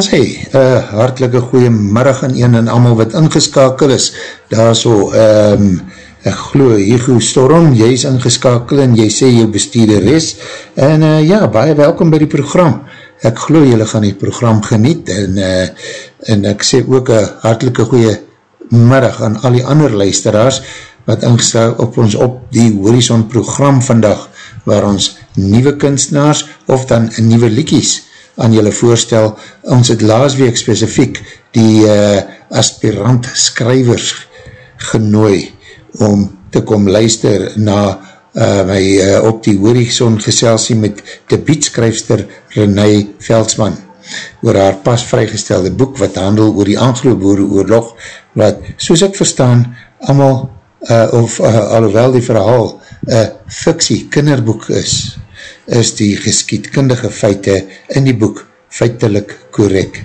Dan sê, uh, hartelike goeie middag aan een en allemaal wat ingeskakel is. Daar so, um, ek glo, Hugo Storm, jy is ingeskakel en jy sê jou bestuurder is. En uh, ja, baie welkom by die program. Ek glo jylle gaan die program geniet en, uh, en ek sê ook een hartelike goeie middag aan al die ander luisteraars wat ingestel op ons op die Horizon program vandag waar ons nieuwe kunstenaars of dan nieuwe liekies aan julle voorstel. Ons het laasweek specifiek die uh, aspirant skrywers genooi om te kom luister na uh, my uh, op die horizon geselsie met debietskryfster René Veldsman oor haar pas vrygestelde boek wat handel oor die Anglo-Boere oorlog wat, soos ek verstaan, allemaal, uh, of uh, alhoewel die verhaal uh, fiksie kinderboek is, is die geskietkundige feite in die boek feitelik korek.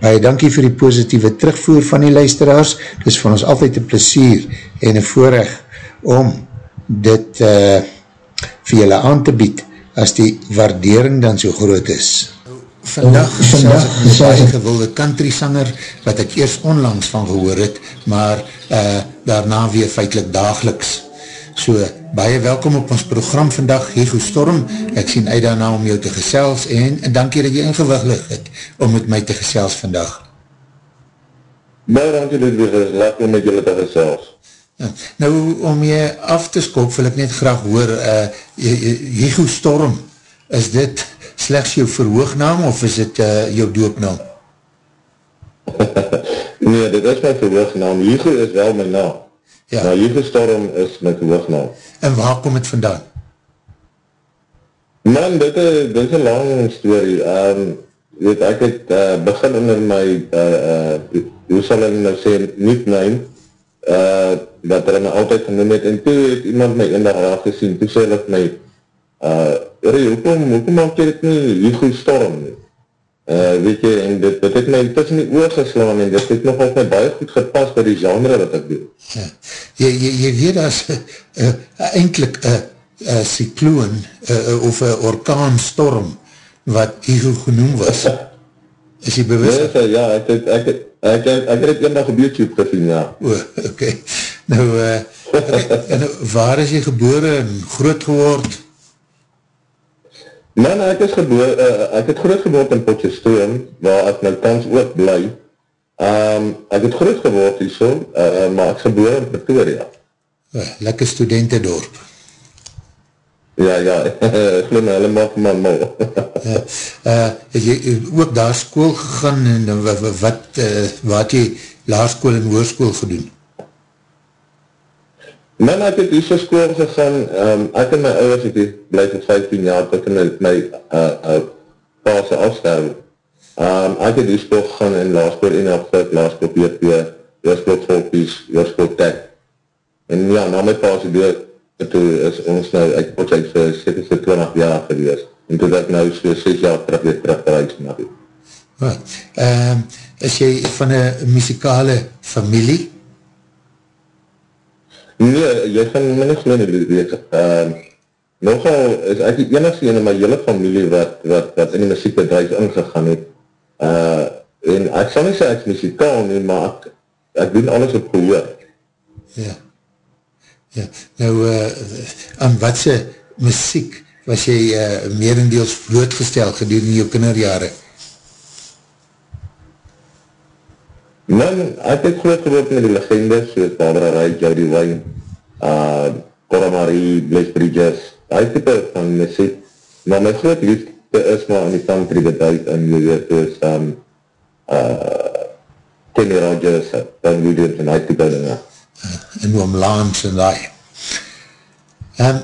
Baie dankie vir die positieve terugvoer van die luisteraars, dit is van ons altyd een plesier en een voorrecht om dit uh, vir julle aan te bied as die waardering dan so groot is. Vandag is ek een gewilde country sanger wat ek eerst onlangs van gehoor het, maar uh, daarna weer feitlik dageliks. So, baie welkom op ons program vandag, Hego Storm. Ek sien uit daarna om jou te gesels en, en dankie dat jy ingewiglig het om met my te gesels vandag. Baie dankie dat jy gesels om met julle te gesels. Ja, nou, om jy af te skop, wil ek net graag hoor, uh, Hego Storm, is dit slechts jou verhoognaam of is dit uh, jou doopnaam? nee, dit is my verhoognaam. Hego is wel my naam. Ja. Hego Storm is my verhoognaam. En waar kom het vandaan? Man, dit is, dit is een lang story. Um, weet, ek het uh, begin onder my, uh, uh, hoe sal ek nou sê, nickname, uh, dat er my altyd genoem het, en toe het iemand my in daar gesien, toe sê ek my, uh, Rie, hoekom, hoekom maak jy dit nie Hugo Storm nie? Uh, weet jy, en dit, dit het my tussen die oor geslaan, en dit het nog op my baie goed gepas by die genre wat ek doen. Ja. Jy, jy, jy weet as, uh, uh, eindelijk, uh, uh, cycloon, uh, of uh, orkaanstorm, wat Hugo genoem was. Is jy bewust? Ja, ja, ek het, ek het, ek het, ek het het eendag op YouTube gezien, ja. O, oké. Okay. Nou, uh, en, waar is jy gebore en groot geword? Man, ek is geboor, uh, ek het groot geword in Potjestroom, waar ek nou kans ook bly. Um, ek het groot geword hier so, uh, maar ek geboor in Pretoria. Uh, lekker studentendorp. Ja, ja, glim helemaal van my mol. uh, uh, het jy ook daar school gegaan en wat, wat, uh, wat jy laarskool en hoerskool gedoen? Man, ek het hier so school gegaan, um, ek en my ouders het hier blijf in 15 jaar, tot en my uh, uh, paase afstel. Um, ek het hier school gegaan in laarskool 1 afstel, laarskool 4, laarskool volkies, laarskool tech. En ja, na my paase door, toe is ons nou, ek pot uit vir 7, 20 jaar gewees. En toe dat nou so 6 jaar terug weer terug te reis na toe. Wat? Um, is jy van een muzikale familie? Nee, jy gaan my nie gelede weet. Uh, nogal is ek die enigste in my hele familie wat, wat, wat in die muziekbedrijf ingegaan het. Uh, en ek sal nie sê ek muzikaal nie, maar ek, ek doen alles op gehoor. Ja. Ja, nou, uh, aan watse muziek was jy uh, merendeels blootgestel gedurende jou kinderjare? Man, ek het groot geword met die legendes, soos Barbara Wright, Jody Wayne, uh, Cora Marie, Blaise Bridges, die type van muziek. Maar my groot liefde is maar in die country bedrijf, en jy weet, soos um, uh, Kenny Rogers, Dan Williams, en die type dinge. En Oom Lance en die. Um,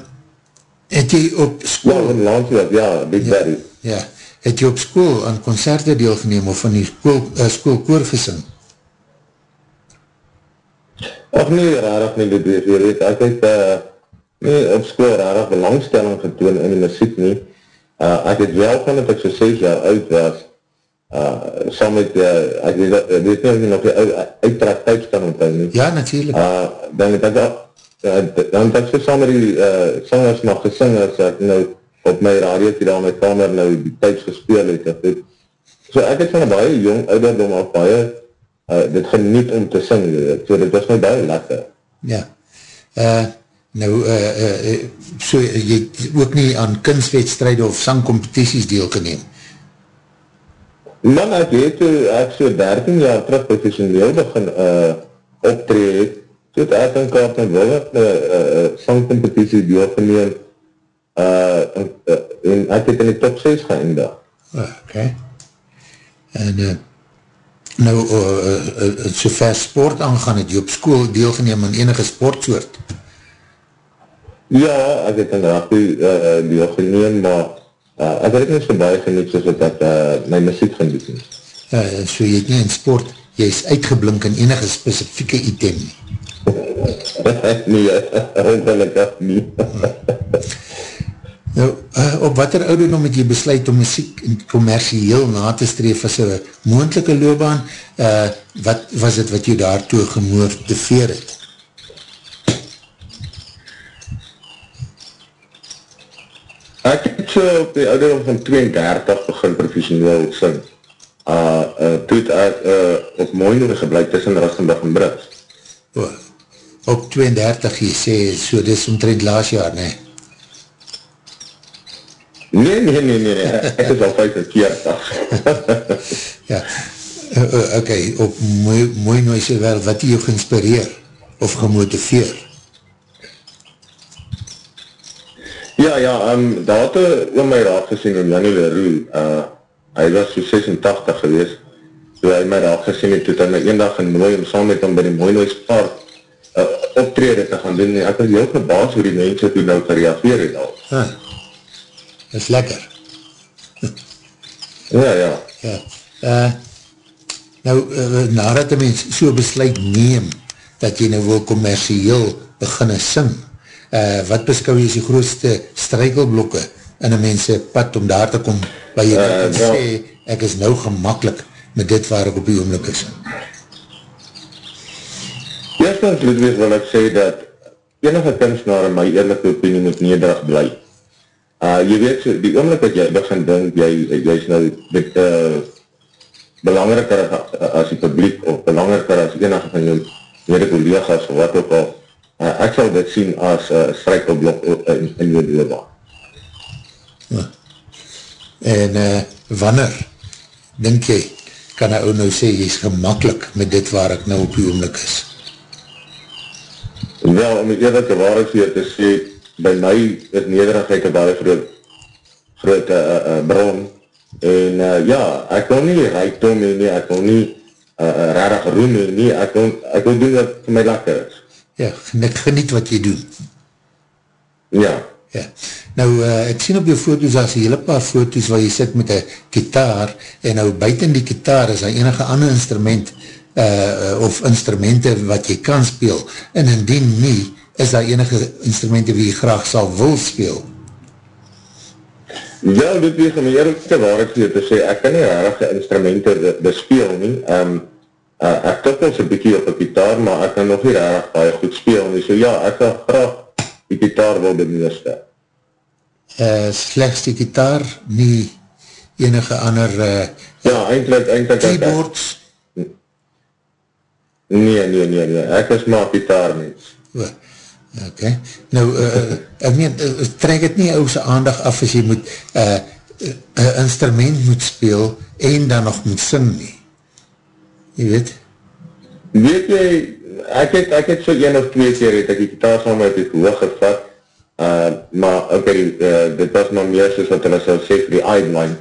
het jy op school... Ja, Lance, ja, Big ja, Daddy. Ja, het jy op school aan concerte deelgeneem, of van die school, uh, school koor gesing? Ach nie, rarig nie, dit wees, jy weet, ek het uh, nie op school rarig belangstelling getoon in die muziek nie. Uh, ek het wel van dat ek so 6 jaar oud was, uh, saam met, uh, ek weet, uh, weet nie of jy nog die uittrek types kan onthou nie. Ja, natuurlijk. Uh, dan het ek al, uh, dan het ek so saam met die uh, sangers nog gesing, as ek nou op my radio die daar my kamer nou die types gespeel het, ek weet. So ek het van baie jong ouderdom af baie uh, dit geniet om te sing, so dit was my baie lekker. Ja, uh, nou, uh, uh, so, jy het ook nie aan kunstwedstrijde of sangcompetities deel geneem? Man, ek weet toe, ek so 13 jaar terug professioneel begin uh, optree, so het ek in Kaap en Willig uh, uh, sangcompetitie deel geneem, uh, en, uh, en ek het in die top 6 geëndig. Oké. Okay. En, uh, nou, uh, uh, so ver sport aangaan, het jy op school deelgeneem aan enige sportsoort? Ja, ek het in rugby uh, deelgeneem, maar uh, ek het nie so baie geniet soos wat ek uh, my muziek gaan doen. Uh, so jy het nie in sport, jy is uitgeblink in enige specifieke item nie? nee, ongelukkig nie. Nou, uh, op wat er ouderdom het jy besluit om muziek commercieel na te streef as een moendelike loopbaan, uh, wat was het wat jy daartoe gemotiveer het? Ek het so op die ouderdom van 32 begin professioneel sing. Uh, uh, toe het ek uh, op Moinere gebleid tussen Rassenburg en Brits. Oh, op 32 jy sê, so dis omtrent laas jaar, nee? Nee, nee, nee, nee, ek is al 45. ja, uh, uh, ok, op mooi, mooi nooise wel, wat jy geïnspireer of gemotiveer? Ja, ja, um, daar had een my raak gesien in Jannie Leroux, uh, hy was so 86 gewees, toe hy my raak gesien het, toe hy my een dag in Mooi om saam met hom by die Mooi Noois Park uh, optrede te gaan doen, ek was heel gebaas hoe die mense toe nou gereageer het al. Huh is lekker. ja, ja. ja. Uh, nou, uh, nadat die mens so besluit neem, dat jy nou wil commercieel beginne sing, uh, wat beskou jy is die grootste strijkelblokke in een mense pad om daar te kom, waar jy uh, kan ja. sê, ek is nou gemakkelijk met dit waar ek op die oomlik is. Eerstens, Ludwig, wil ek sê dat enige kunstenaar in my eerlijke opinie moet nederig blijf. Uh, jy weet, so, die oomlik wat jy begin dink, jy, jy is nou dit, uh, belangriker as die publiek, of belangriker as enige van jou mede collega's, of wat ook al, uh, ek sal dit sien as uh, strijkelblok in, in jou doelbaan. Ja. En uh, wanneer, denk jy, kan hy nou sê, jy is gemakkelijk met dit waar ek nou op die oomlik is? Wel, om die eerlijke waarheid hier te sê, by my is nederigheid een baie groot, groot uh, uh, bron, en uh, ja, ek wil nie rijkdom nie, nie, ek wil nie uh, uh, rarig roem nie, nie, ek wil, ek wil doen wat vir my lekker is. Ja, ek geniet wat jy doen. Ja. Ja, nou uh, ek sien op jou foto's, as een hele paar foto's waar jy sit met een kitaar, en nou buiten die kitaar is daar enige ander instrument, uh, of instrumente wat jy kan speel, en indien nie, is daar enige instrumenten wie jy graag sal wil speel? Wel, dit wees om eerlijke waarheid hier te sê, ek kan nie rarige instrumenten bespeel nie. Um, uh, ek tik ons een bykie op een gitaar, maar ek kan nog nie rarig baie goed speel nie. So ja, ek kan graag die gitaar wil bemeeste. Uh, slechts die gitaar, nie enige ander uh, ja, eindelijk, eindelijk, keyboards? Ek, nee, nee, nee, nee, ek is maar gitaar mens. Oh, Ok, nou, uh, ek meen, uh, trek het nie ouse aandag af as jy moet uh, uh, instrument moet speel en dan nog moet sing nie. Jy weet? Weet jy, ek het, ek het so een of twee keer het ek die gitaar saam uit die hoog gevat, uh, maar ok, uh, dit was maar meer soos wat hulle sal sê vir die eindline,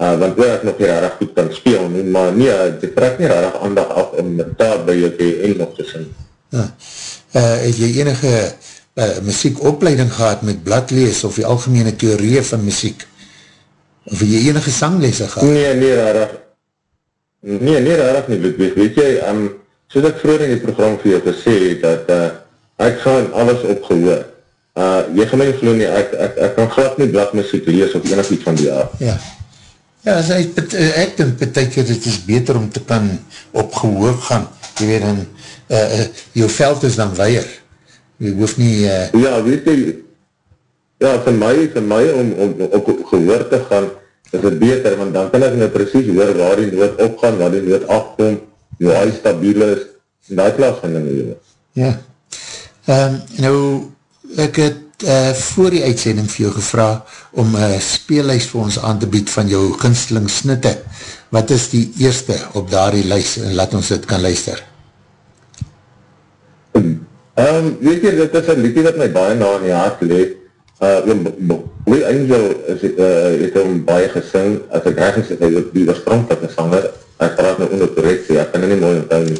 uh, want oor ek nog nie rarig goed kan speel nie, maar nee, dit trek nie rarig aandag af om daar by jou en nog te sing. Ja uh, het jy enige uh, muziekopleiding gehad met bladlees of die algemene theorie van muziek? Of het jy enige sanglese gehad? Nee, nee, rarig. Nee, nee, rarig nie, Ludwig. Weet jy, um, soos ek vroeger in die program vir jou gesê het, dat uh, ek gaan alles opgehoor. Uh, jy gaan my geloof nie, ek, ek, ek kan glad nie bladmuziek lees of enig iets van die aard. Ja. Ja, as hy, ek denk betekent het is beter om te kan op gehoor gaan. Jy weet, en, uh, uh, jou veld is dan weier. Jy hoef nie... Uh... Ja, weet jy, ja, vir my, vir my om, om, om gehoor te gaan, is het beter, want dan kan ek nou precies hoor waar die nood opgaan, waar die nood afkom, hoe hy stabiel is, en die klas van die nood. Ja. Um, nou, ek het uh, voor die uitsending vir jou gevra om een speellijst vir ons aan te bied van jou ginsteling snitte. Wat is die eerste op daar die lijst en laat ons dit kan luister? Um, weet jy, dit is een liedje dat my baie na in die hart leef. Uh, Lee Angel is, uh, het hom baie gesing, as ek reg is, hy is die oorspronkelijke sanger, ek praat nou onder correctie, ek kan nie mooi onthou nie.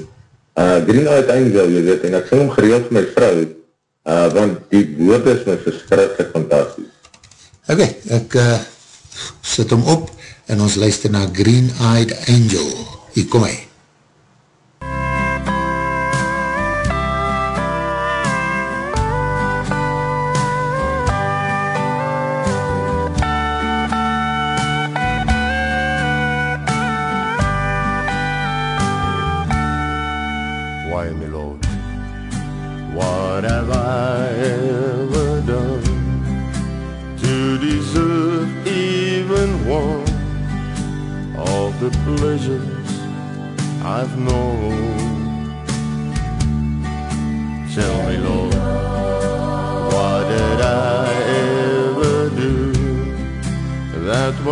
Uh, Green Eyed Angel, jy weet, en ek sing hom gereeld vir my vrou, uh, want die woord is my verskrikkelijk fantastisch. Ok, ek uh, sit hom op en ons luister na Green Eyed Angel. Hier kom hy.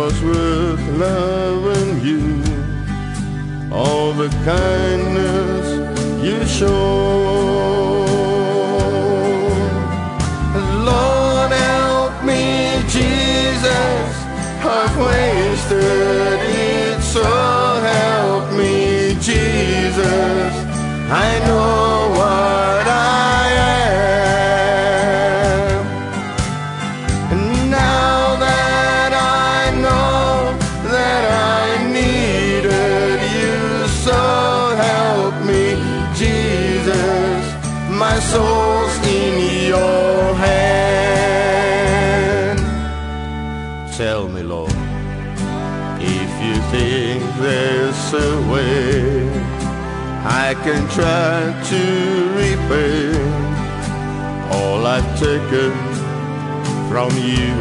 what's worth loving you, all the kindness you show. Lord, help me, Jesus, I've wasted it, so help me, Jesus, I know. can try to repay all I've taken from you.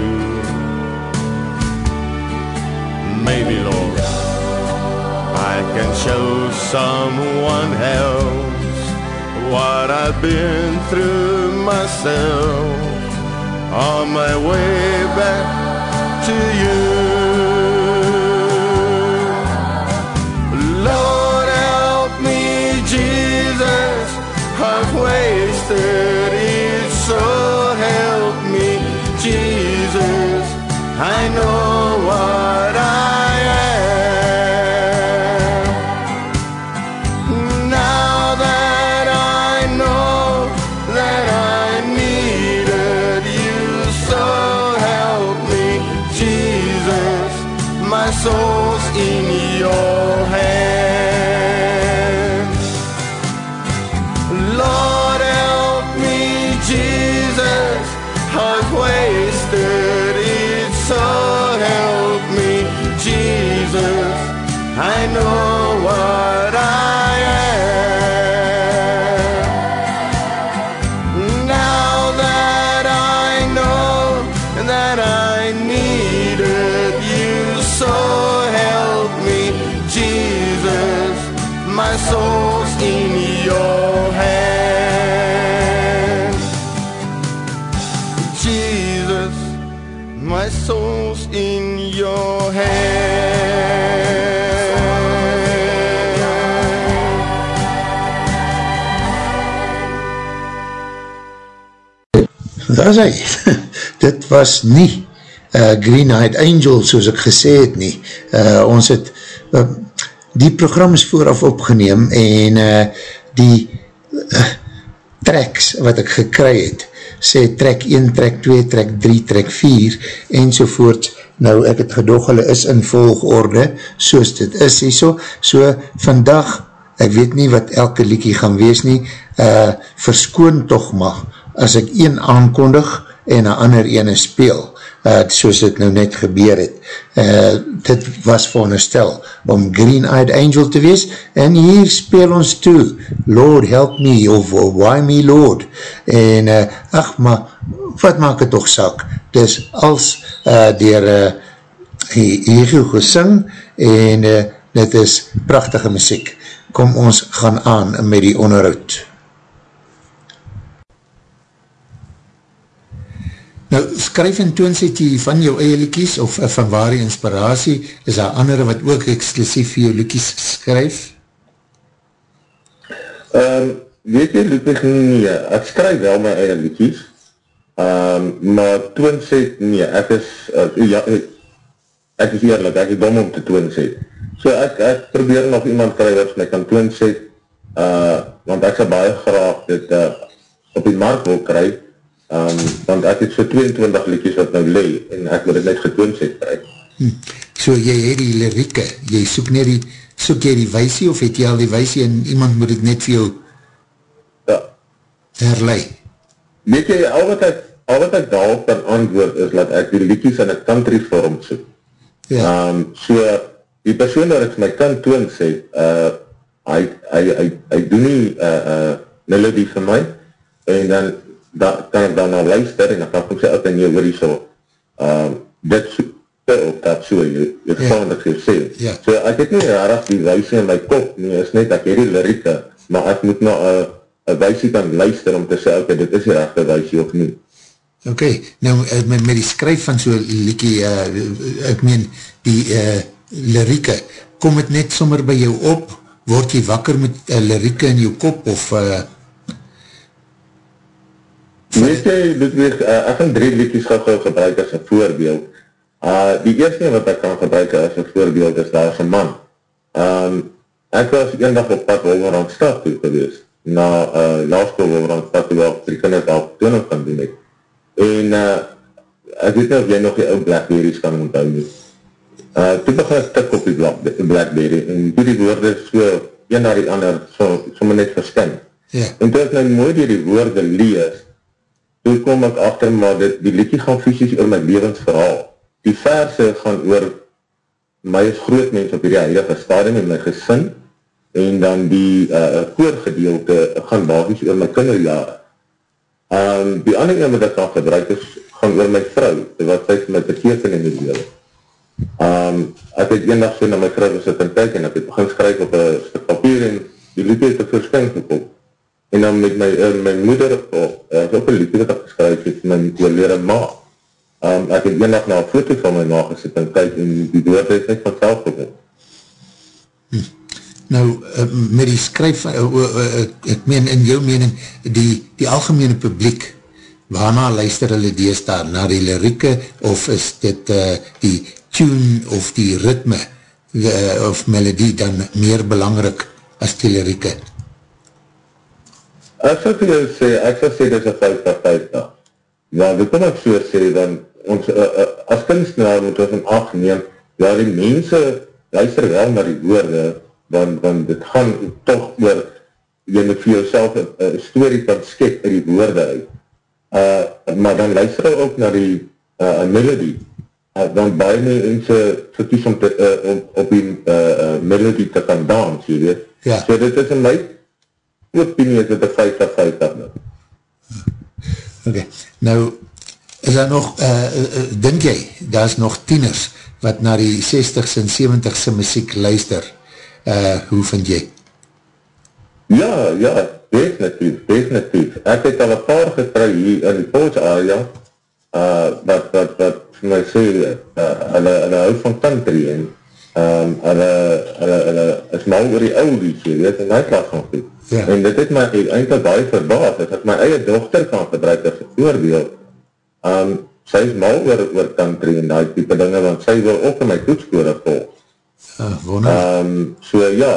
Maybe, Lord, I can show someone else what I've been through myself on my way back to you. no. Daar is hy. Dit was nie uh, Green Eyed Angel, soos ek gesê het nie. Uh, ons het, uh, die program is vooraf opgeneem en uh, die uh, tracks wat ek gekry het, sê track 1, track 2, track 3, track 4 en sovoort. Nou, ek het gedog, hulle is in volgorde, soos dit is, so, so vandag ek weet nie wat elke liekie gaan wees nie, uh, verskoon toch maar, as ek een aankondig en een ander ene speel, uh, soos dit nou net gebeur het. Uh, dit was veronderstel om Green-Eyed Angel te wees, en hier speel ons toe, Lord help me, of why me Lord, en uh, ach, maar wat maak het toch sak? Dis als uh, dier uh, Ego gesing, en uh, dit is prachtige muziek. Kom ons gaan aan met die onderhoud. Nou, skryf en toon sê jy van jou eie liekies of uh, van waar die inspiratie, is daar andere wat ook exclusief vir jou liekies skryf? Um, weet jy, Ludwig, nee, ek skryf wel my eie liekies, um, maar toon sê, nee, ek is, uh, ja, ek is eerlijk, ek is dom om te toon sê. So ek, ek probeer nog iemand kry wat my kan toon sê, uh, want ek sal baie graag dit uh, op die markt wil kry, um, want ek het so 22 liedjes wat nou lee, en ek moet het net getoond sê krijg. Hm. So jy het die lirieke, jy soek net die, soek jy die weisie, of het jy al die weisie, en iemand moet het net vir jou ja. herlei? Weet jy, al wat ek, al wat ek daarop kan antwoord, is dat ek die liedjes in een country vorm soek. Ja. Um, so, die persoon dat ek my kan toon sê, uh, hy, hy, hy, hy doen nie uh, uh, melodie vir my, en dan da, kan ek dan nou luister en dan kan ek sê, ok, nie hoor jy so, um, dit so, of dat so, jy, jy ja. van wat jy sê. Ja. So, ek het nie rarig die wijse in my kop, nie, is net, ek het die lirieke, maar ek moet nou een uh, wijse kan luister om te sê, ok, dit is die rechte wijse of nie. Ok, nou eh, met, met die skryf van so'n liekie, uh, ek meen, die uh, lirieke, kom het net sommer by jou op, word jy wakker met uh, lirieke in jou kop, of uh, Weet jy, Ludwig, uh, ek gaan drie liedjes gauw gauw gebruik as een voorbeeld. Uh, die eerste wat ek kan gebruik as een voorbeeld is daar is een man. Um, ek was een dag op pad Wolverand stad toe gewees, na uh, laaskool Wolverand stad toe waar die kinders al toning kan doen het. En uh, ek weet nie of jy nog die ou Blackberries kan onthou nie. Uh, toe begin ek tik op die Blackberry en toe die woorde so een na die ander so, so net verskin. Yeah. Ja. En toe ek nou mooi die woorde lees, toen kom ek achter, maar dit, die liedje gaan fysisk oor my levensverhaal. Die verse gaan oor my as groot mens op die heilige stadium en my gesin, en dan die uh, koorgedeelte gaan basis oor my kinderjare. Um, die ander ene wat ek gaan gebruik is, gaan oor my vrou, wat sy my beteken in die wereld. Um, ek het een dag so na my vrou gesit en kyk, en ek het begin skryf op een stuk papier, en die liedje het ek verskyn gekom en dan met my, uh, my moeder, oh, uh, is ook een liedje wat ek geskryf het, my oorlede ma. Um, ek het eendag na een foto van my ma gesit en kyk, en die dood is net van self gegeven. Hm. Nou, uh, met die skryf, uh, uh, uh, ek meen in jou mening, die, die algemene publiek, waarna luister hulle dees daar, na die lirieke, of is dit uh, die tune of die ritme, uh, of melodie dan meer belangrik as die lirieke? Ek sal vir jou sê, ek sal sê, dit is een 50-50. Ja, dit kan ek so sê, dan, ons, uh, uh, as kunstenaar moet ons in acht neem, ja, die mense luister wel na die woorde, dan, dan dit gaan toch oor, jy moet vir jouself een story kan skep in die woorde uit. Uh, maar dan luister ook na die uh, melody, uh, dan baie mense verkies om, te, uh, om op die uh, uh, melody te kan dans, jy weet. Ja. So dit is in my opinie is dit een 50-50 nou. Ok, nou, is daar nog, uh, uh, denk jy, daar is nog tieners wat na die 60s en 70s muziek luister, uh, hoe vind jy? Ja, ja, definitief, definitief. Ek het al een paar getry hier in die Poolse area, uh, wat, wat, wat, my sê, uh, hulle, hulle hou van country en, um, hulle, hulle, hulle is mal oor die oude, jy weet, en hy klaar gaan goed. Ja. En dit het my eindelijk baie verbaas, as ek my eie dochter kan gebruik as voorbeeld, um, sy is mal oor, oor country en die type dinge, want sy wil ook in my toetskore volg. Ja, wonderlijk. Um, so ja,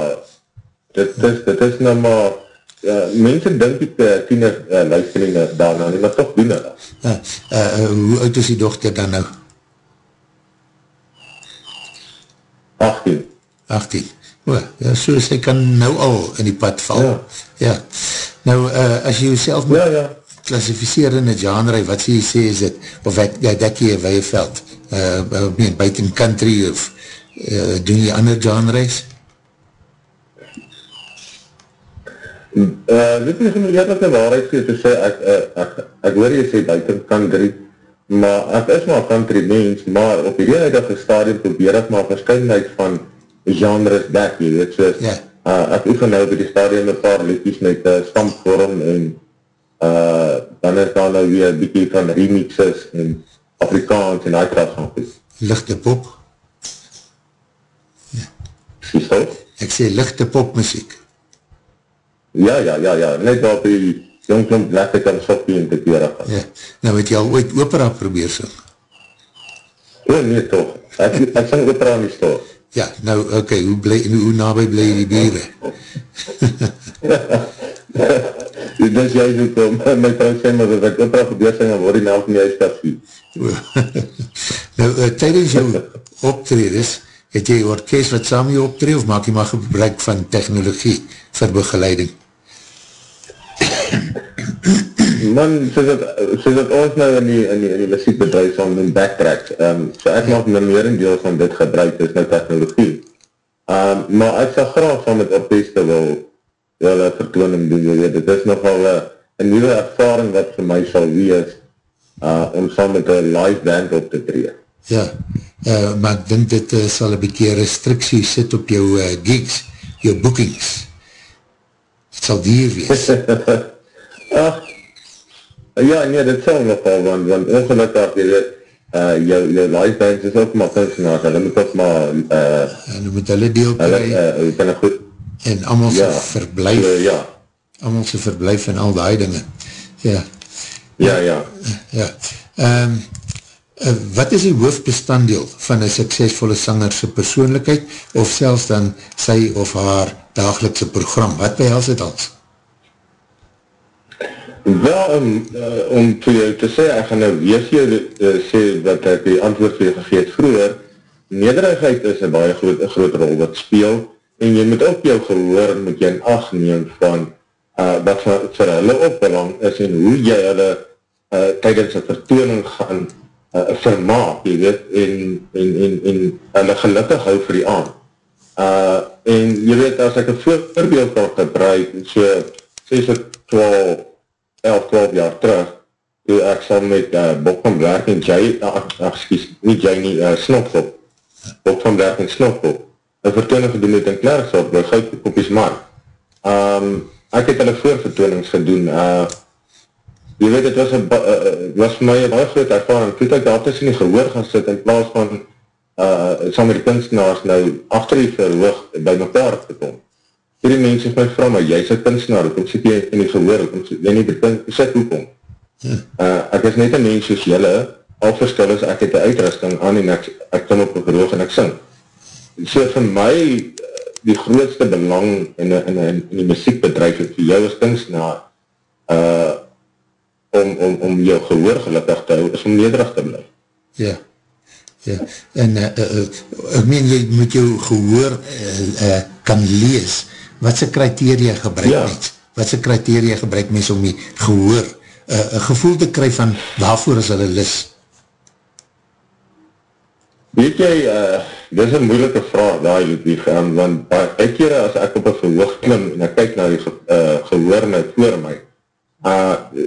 dit is, dit is nou maar, ja, mense denk ek uh, tiener uh, luisteringe daarna, nie, maar toch doen hulle. Uh, uh, hoe oud is die dochter dan nou? 18. 18. O, ja, so sy kan nou al in die pad val. Ja. ja. Nou, uh, as jy jouself moet Ja, ja. klassificeer in een genre, wat sê jy sê is dit, of ek, ja, dek jy weie veld, uh, uh, buiten country, of uh, doen jy ander genres? Uh, dit is een eerlijke waarheid vir te sê, ek, uh, ek, ek hoor jy sê buiten country, maar ek is maar country mens, maar op die huidige stadium probeer ek maar verscheidenheid van genres dek, jy weet, soos, Ja. uh, ek oefen nou by die stadium een paar liedjes met uh, stampvorm en uh, dan is daar nou weer een bykie van remixes en Afrikaans en kras van goed. Lichte pop? Precies toch? Ek sê lichte popmuziek. Ja, ja, ja, ja, net waar op die jong klomp lekker kan soppie en te keurig gaan. Ja. Nou het jy al ooit opera probeer sing? O, nee toch, ek, ek sing opera nie toch. Ja, nou, oké, okay, hoe, bly, hoe nabij bly die bure? Dit is juist ook om, my vrou sê maar, dat ek opera probeer sing, dan word die naam van jy stafie. nou, uh, tydens jou optredes, het jy orkest wat saam jou optred, of maak jy maar gebruik van technologie vir begeleiding? Man, soos dat, soos dat ons nou in die, in die, in die muziekbedrijf van doen backtrack, um, so ek maak nou meer een deel van dit gebruik, is nou technologie. Um, maar ek sal graag van het orkeste wil, wil een vertooning doen, jy weet, dit is nogal een, een nieuwe ervaring wat vir my sal wees, uh, om saam met een live band op te tree. Ja, uh, maar ek dink dit uh, sal een bykie restrictie sit op jou uh, gigs, jou bookings. Het sal dier wees. Ach, ja, nee, dit sal nogal, want, want ongelukkig, jy weet, uh, jou, jou live bands is ook maar kunstenaars, hulle moet ook maar, uh, en dan moet hulle deel hulle, kry, uh, kan goed, en allemaal ja, verblijf, so, ja, allemaal sy verblijf en al die dinge. Ja, ja, ja. ja. Um, uh, wat is die hoofdbestanddeel van een suksesvolle sangerse persoonlijkheid, of selfs dan sy of haar dagelikse program? Wat behels het als? Wel, um, uh, om vir jou te sê, ek gaan nou weer vir jou uh, sê wat ek die antwoord vir jou gegeet vroeger, nederigheid is een baie groot, groot rol wat speel, en jy moet ook jou gehoor, moet jy in acht neem van uh, wat vir, vir hulle opbelang is, en hoe jy hulle uh, tydens een vertooning gaan uh, vermaak, jy weet, en, en, en, en hulle gelukkig hou vir die aan. Uh, en jy weet, as ek een voorbeeld kan gebruik, so, sê so 12, 11, 12 jaar terug, toe ek saam met uh, Bob van Blerk en Jay, ach, ach, excuse, nie Jay nie, uh, Snopkop, Bob van Blerk en Snopkop, een vertooning gedoen het in Klerksop, by Goudkopjes Man. Um, ek het hulle voorvertoonings gedoen, uh, jy weet, het was, een, uh, was vir my een baie groot ervaring, toe ek daar tussen die gehoor gaan sit, in plaas van, uh, saam met die kunstenaars nou, achter die verhoog, by mekaar te kom vir die mense my vrou, maar jy is een kunstenaar, hoekom sit jy in die gehoor, hoekom sit jy nie die punt, sit hoekom? Uh, ek is net een mens soos jylle, al verskil is, ek het die uitrusting aan en ek, ek kom op een verhoog en ek sing. So vir my, die grootste belang in, in, in, in die muziekbedrijf, vir jou as kunstenaar, uh, om, om, om jou gehoor gelukkig te hou, is om nederig te blijf. Ja, ja, en uh, uh, ek meen, jy moet jou gehoor uh, uh, kan lees, wat sy kriteria gebruik Ja. mens? Wat sy kriteria gebruik mens om die gehoor, uh, een gevoel te kry van waarvoor is hulle lis? Weet jy, uh, dit is een moeilike vraag daar, Ludwig, um, want uh, ek kere as ek op een verhoog klim en ek kyk na die ge, uh, gehoor net voor my, uh,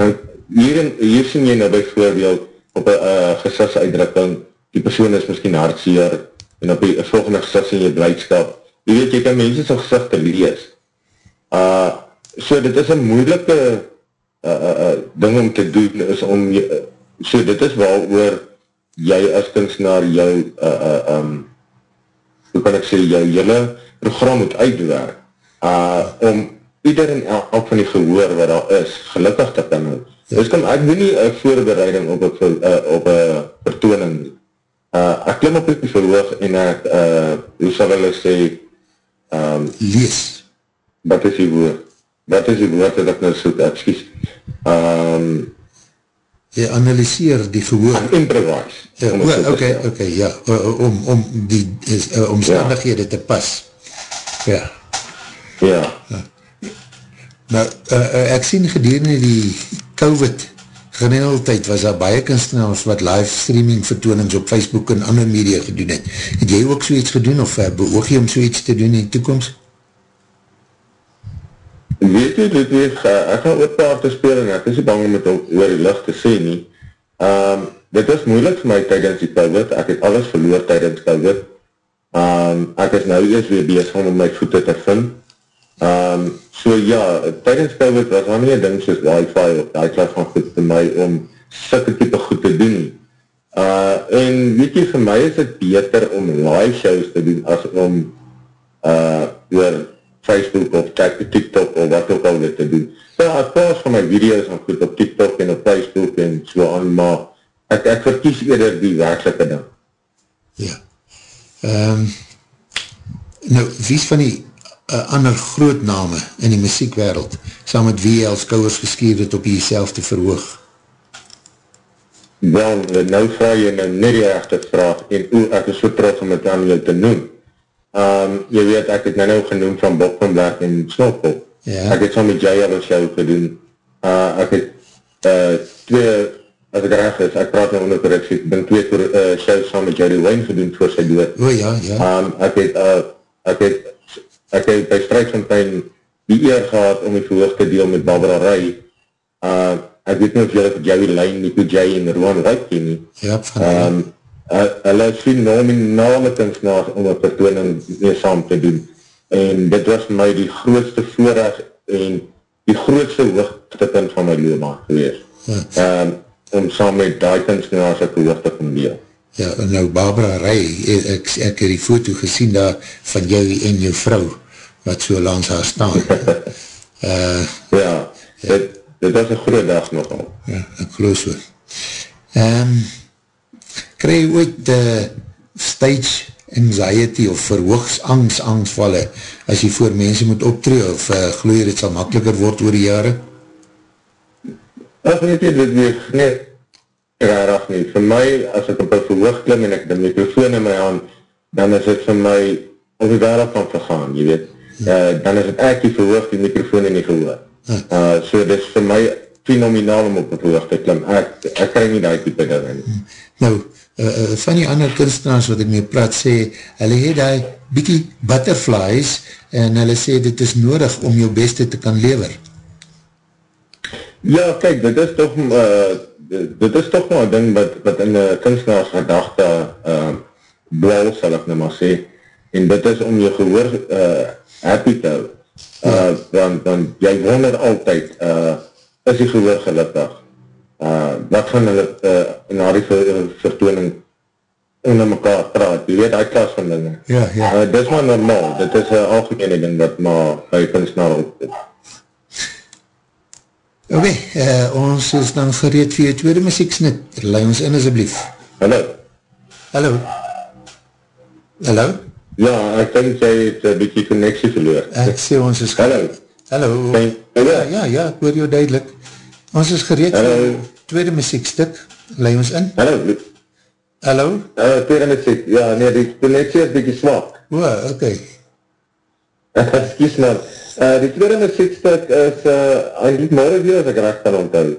dan hier, in, hier sien jy nou bijvoorbeeld op een uh, gesigsuitdrukking, die persoon is miskien hartseer, en op die volgende gesig sien jy blijdskap. Jy weet, jy kan mense so gezicht te lees. Uh, so dit is een moeilike uh, uh, uh, ding om te doen, is om, uh, so dit is wel oor jy as kunstenaar jou, uh, uh, um, hoe kan ek sê, jou jylle program moet uitwerk, uh, om ieder en elk van die gehoor wat daar is, gelukkig te kan hou. Dus kan ek doen nie een voorbereiding op een, uh, op een vertooning. Uh, ek klim op die verhoog en ek, uh, hoe sal hulle sê, um, Lees. wat is die woord? Wat is die woord dat ek nou soek? Excuse. Um, Jy analyseer die gehoor. improvise. Ja, o, oké, stel. oké, ja, o- om, om die is, uh, omstandighede ja. te pas. Ja. Ja. Nou, uh, uh, ek sien gedurende die COVID geneeltijd was daar baie kunstenaars wat livestreaming vertoonings op Facebook en ander media gedoen het. Het jy ook so iets gedoen of uh, beoog jy om so iets te doen in die toekomst? Weet jy, dit is, uh, ek gaan ook paar te speel en ek is nie bang om het oor die licht te sê nie. Um, dit is moeilik vir my tydens die COVID, ek het alles verloor tydens COVID. Um, ek is nou eers weer bezig om my voete te vind. Um, so ja, tydens COVID was daar nie een ding soos wifi of die klas van goed vir my om sikke type goed te doen. Uh, en weet jy, vir my is het beter om live shows te doen as om uh, oor Facebook of TikTok of wat ook al dit te doen. So, ek pas van my video's en goed op TikTok en op Facebook en so aan, maar ek, ek verkies eerder die werkelijke ding. Ja. Um, nou, wie is van die uh, ander groot name in die muziekwereld, saam met wie jy als kouwers geskier het op jyself te verhoog? Wel, nou vraag jy nou net die echte vraag en hoe ek is so trots om het aan jou te noem. Um, jy weet, ek het nou nou genoem van Bob van Black en Snowpop. Ja. Ek het saam met Jay al een show gedoen. Uh, ek het uh, twee, as ek recht is, ek praat nou onder correctie, ek ben twee uh, shows saam met Jerry Wayne gedoen voor sy dood. O ja, ja. Um, ek het, uh, ek het, ek het by Strijksfontein die eer gehad om die verhoog te deel met Barbara Rai. Uh, ek weet nie of jy Jerry Lane, Nico Jay en Rowan Wright ken nie. Ja, van um, uh, hulle is fenomenale kunstenaars om een vertooning mee saam te doen. En dit was my die grootste voorrecht en die grootste hoogtepunt van my loopbaan geweest. Ja. Um, om saam met die kunstenaars ek hoogte van deel. Ja, nou Barbara Rai, ek, ek het die foto gesien daar van jou en jou vrou, wat so langs haar staan. uh, ja, dit, dit was een groot dag nogal. Ja, ek geloof so. Um, krij jy ooit uh, stage anxiety of verhoogsangst, angstvalle, as jy voor mense moet optree, of uh, geloof jy dit sal makkeliker word oor die jare? Ach, weet jy, dit wees, nee, rarig nie. Vir my, as ek op een verhoog klim en ek die microfoon in my hand, dan is het vir my op die wereld van vergaan, jy weet. Uh, dan is het ek die verhoog, die microfoon in die gehoor. Uh, so dit is vir my fenomenaal om op een verhoog te klim. Ek, ek krijg nie die type ding in. Nou, uh, uh, van die ander kunstenaars wat ek mee praat sê, hulle het die bykie butterflies en hulle sê dit is nodig om jou beste te kan lever. Ja, kyk, dit is toch uh, dit is toch maar een ding wat, wat in die kunstenaars gedachte uh, blauw sal ek nou maar sê. En dit is om jou gehoor uh, happy te hou. Uh, dan, dan jy wonder altyd uh, is die gehoor gelukkig? Uh, wat gaan hulle uh, die ver, vertooning onder mekaar praat, jy weet die klas van dinge. Ja, ja. Uh, dit is maar normaal, dit is een algemene ding wat maar by kunstenaar opdoet Okay, uh, ons is dan gereed vir jou tweede muzieksnit. Lei ons in asjeblief. Hallo. Hallo. Hallo. Ja, ek denk jy het een bykie connectie verloor. Ek sê ons is gereed. Hallo. Hallo. Ja, ja, ja, ek hoor jou duidelik. Ons is gereed Hallo. vir tweede muziekstuk. Lei ons in. Hallo. Hallo. Uh, tweede muziek. Ja, nee, die connectie is bykie zwak. O, oké. Okay. Excuse man. Uh, die tweede muziekstuk is uh, I Need More of You, as ek recht kan onthou.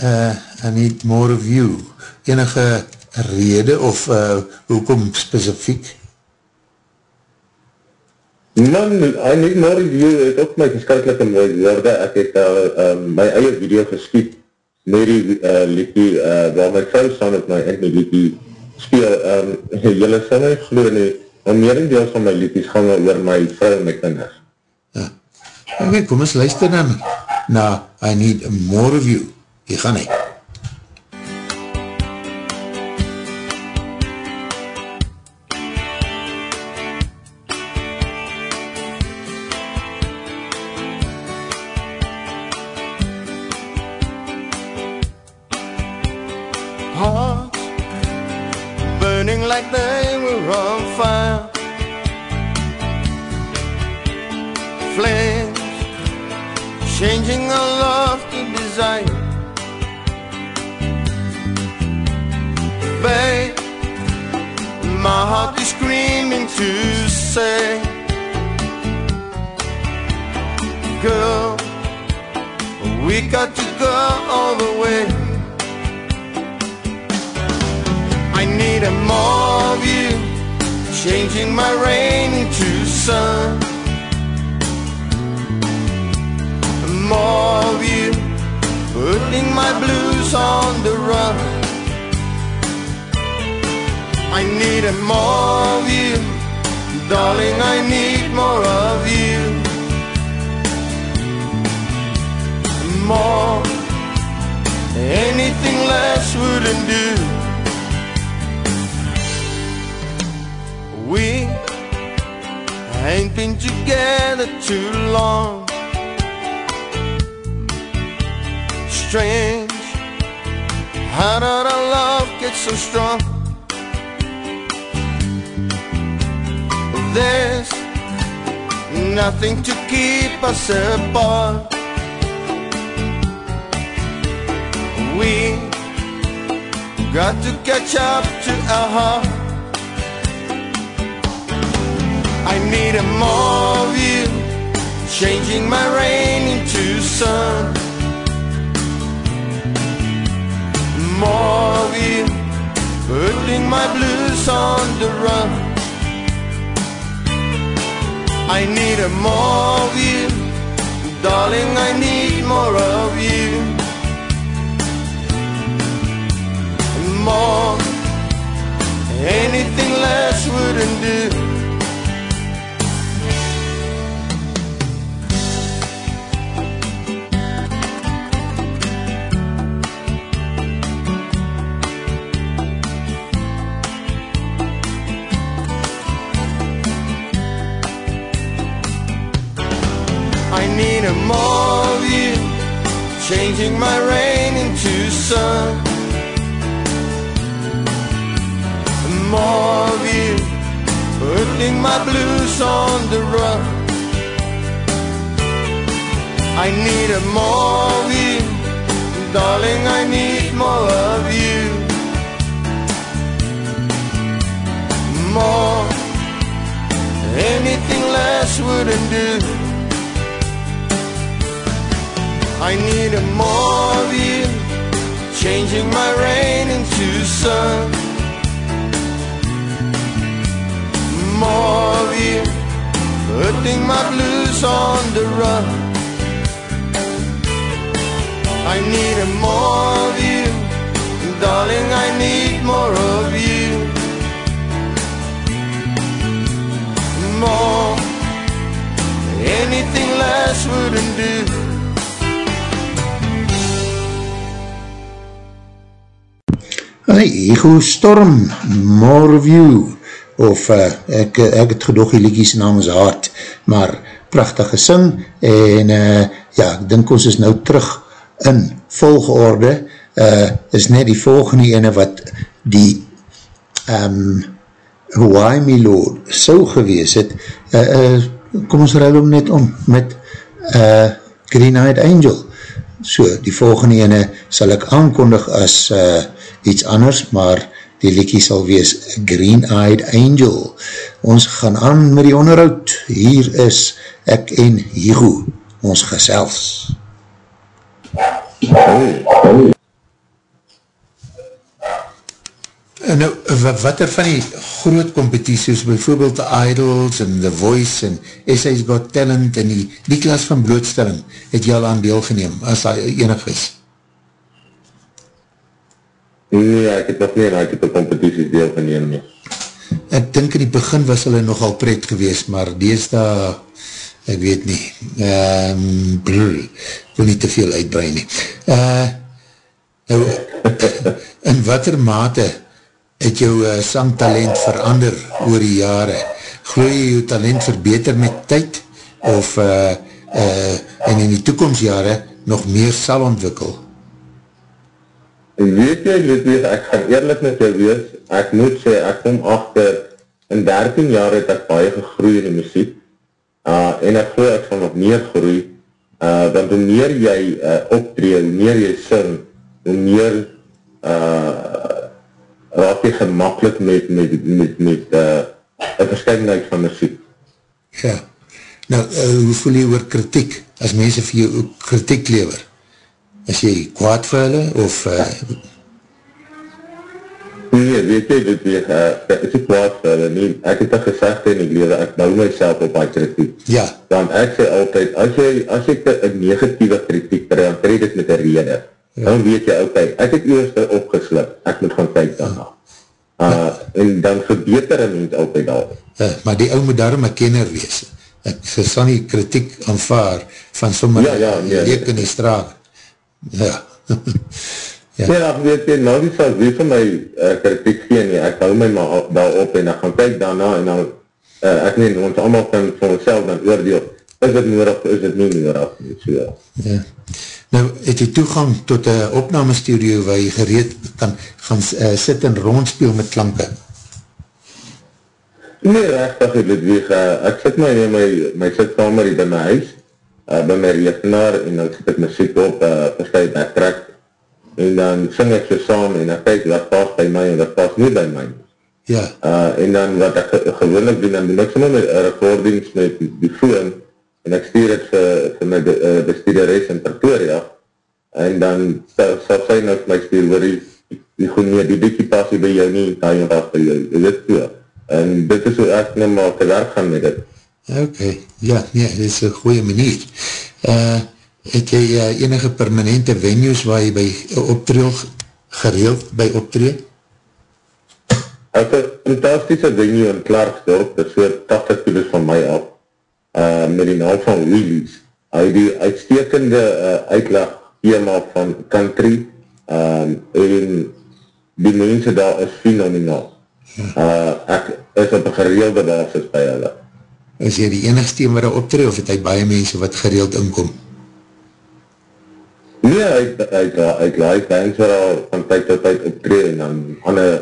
Uh, I Need More of You. Enige rede of uh, hoekom specifiek? Man, I Need More of You het ook my geskartelike woorde. Ek het uh, um, my eie video geskiet met die uh, liekie, uh, waar my vrou staan op my in die liekie speel. Um, Julle sal my geloof nie, en merendeels van my liekies gaan oor my vrou en my kinders. Ok, kom ons luister dan na I Need More of You. Hier gaan hy. Hearts burning like they changing a love to desire. Babe, my heart is screaming to say, Girl, we got to go all the way. I need more of you, changing my rain into sun. More of you, putting my blues on the run. I need more of you, darling. I need more of you. More, anything less wouldn't do. We ain't been together too long. Strange, how did our love get so strong? There's nothing to keep us apart. We got to catch up to our heart. I need more of you, changing my rain into sun. You, putting my blues on the run. I need a more of you, darling. I need more of you. More, anything less wouldn't do. Changing my rain into sun. More of you, putting my blues on the run. I need a more of you, darling. I need more of you. More, anything less wouldn't do. I need a more of you, changing my rain into sun. More of you, putting my blues on the run. I need more of you, darling. I need more of you. More, anything less wouldn't do. Hey, Ego Storm, More of uh, ek, ek het gedog die liedjes naam is Hart, maar prachtig gesing, en uh, ja, ek dink ons is nou terug in volgorde, uh, is net die volgende ene wat die um, Hawaii Milord so gewees het, uh, uh, kom ons ruil om net om, met uh, Green Eyed Angel, so die volgende ene sal ek aankondig as uh, iets anders, maar die liekie sal wees Green Eyed Angel. Ons gaan aan met die onderhoud. Hier is ek en Higo, ons gesels. En nou, wat er van die groot competities, bijvoorbeeld The Idols en The Voice en SA's Got Talent en die, die klas van blootstelling, het jy al aan deel geneem, as hy enig is? Nee, ek het nog nie raak het op competities deel geneem nie. Ek dink in die begin was hulle nogal pret gewees, maar dees daar, ek weet nie, um, brrr, wil nie te veel uitbrei nie. Uh, nou, in wat er mate het jou uh, sangtalent verander oor die jare? Gloe jy jou talent verbeter met tyd, of uh, uh, en in die toekomstjare nog meer sal ontwikkel? Weet jy, Ludwig, ek gaan eerlijk met jou wees, ek moet sê, ek kom achter, in 13 jaar het ek baie gegroei in die muziek, uh, en ek geloof ek sal nog meer groei, uh, want hoe meer jy uh, optree, hoe meer jy sing, hoe meer uh, raak jy gemakkelijk met, met, met, met uh, een verschijnheid van muziek. Ja, Nou, uh, hoe voel jy oor kritiek, as mense vir jou kritiek lever? Is jy kwaad vir hulle, of... Uh, Nee, weet jy, dit weer, uh, is ek kwaad vir hulle nie. Ek het een gezegd in die lewe, ek bouw myself op my kritiek. ja, Dan ek sê altyd, as jy, as ek een negatieve kritiek krijg, dan krijg dit met een rede. Ja. Dan weet jy, oké, ek het eerst opgeslip, ek moet gaan kyk daarna. Uh, en dan verbeter een mens altyd daar. uh, maar die ou moet daarom een kenner wees. Ek sal nie kritiek aanvaar van sommer Ja, ja, nee, leek in die straat. Ja. Ja, ja ek weet jy, nou die sal wie van my uh, kritiek gee nie, ek hou my maar al- daarop en ek gaan kyk daarna en dan, uh, ek nie, ons allemaal kan vir onszelf dan oordeel, is dit nodig, is dit nie nodig, nie, so. Ja. Nou, het jy toegang tot een opnamestudio waar jy gereed kan gaan uh, sit en rondspeel met klanke? Nee, rechtig, Ludwig, uh, ek sit my in my, my sitkamer hier by my huis, uh, by my rekenaar, en dan sit ek muziek op, uh, verskui backtrack, en dan sing ek so saam, en ek kyk wat pas by my, en wat pas nie by my. Ja, Uh, en dan wat ek ge gewoonlik doen, dan doen ek sommer met uh, recordings met die, die phone, en ek stuur het vir, vir my be, uh, bestuurderes in Pretoria, en dan sal, sal sy nou vir my stuur, hoor die, die goed nie, die bykie pas by jou nie, daar en pas by jou, jy weet so. En dit is hoe ek nou maar te werk gaan met dit. ok. Ja, nee, dit is een goeie manier. Uh, het jy uh, enige permanente venues waar jy by uh, optree gereeld by optree? Ek het een fantastische venue in Klarksdorp, dit is so 80 kilo's van my af, uh, met die naam van Wheelies. Hy die uitstekende uh, uitleg thema van country, um, en die mense daar is fenomenaal. Uh, ek is op een gereelde basis by hulle. Is jy die enigste een waar hy optree, of het hy baie mense wat gereeld inkom? Nee, hy het, het live bands waar al van tyd tot tyd optree, en dan ander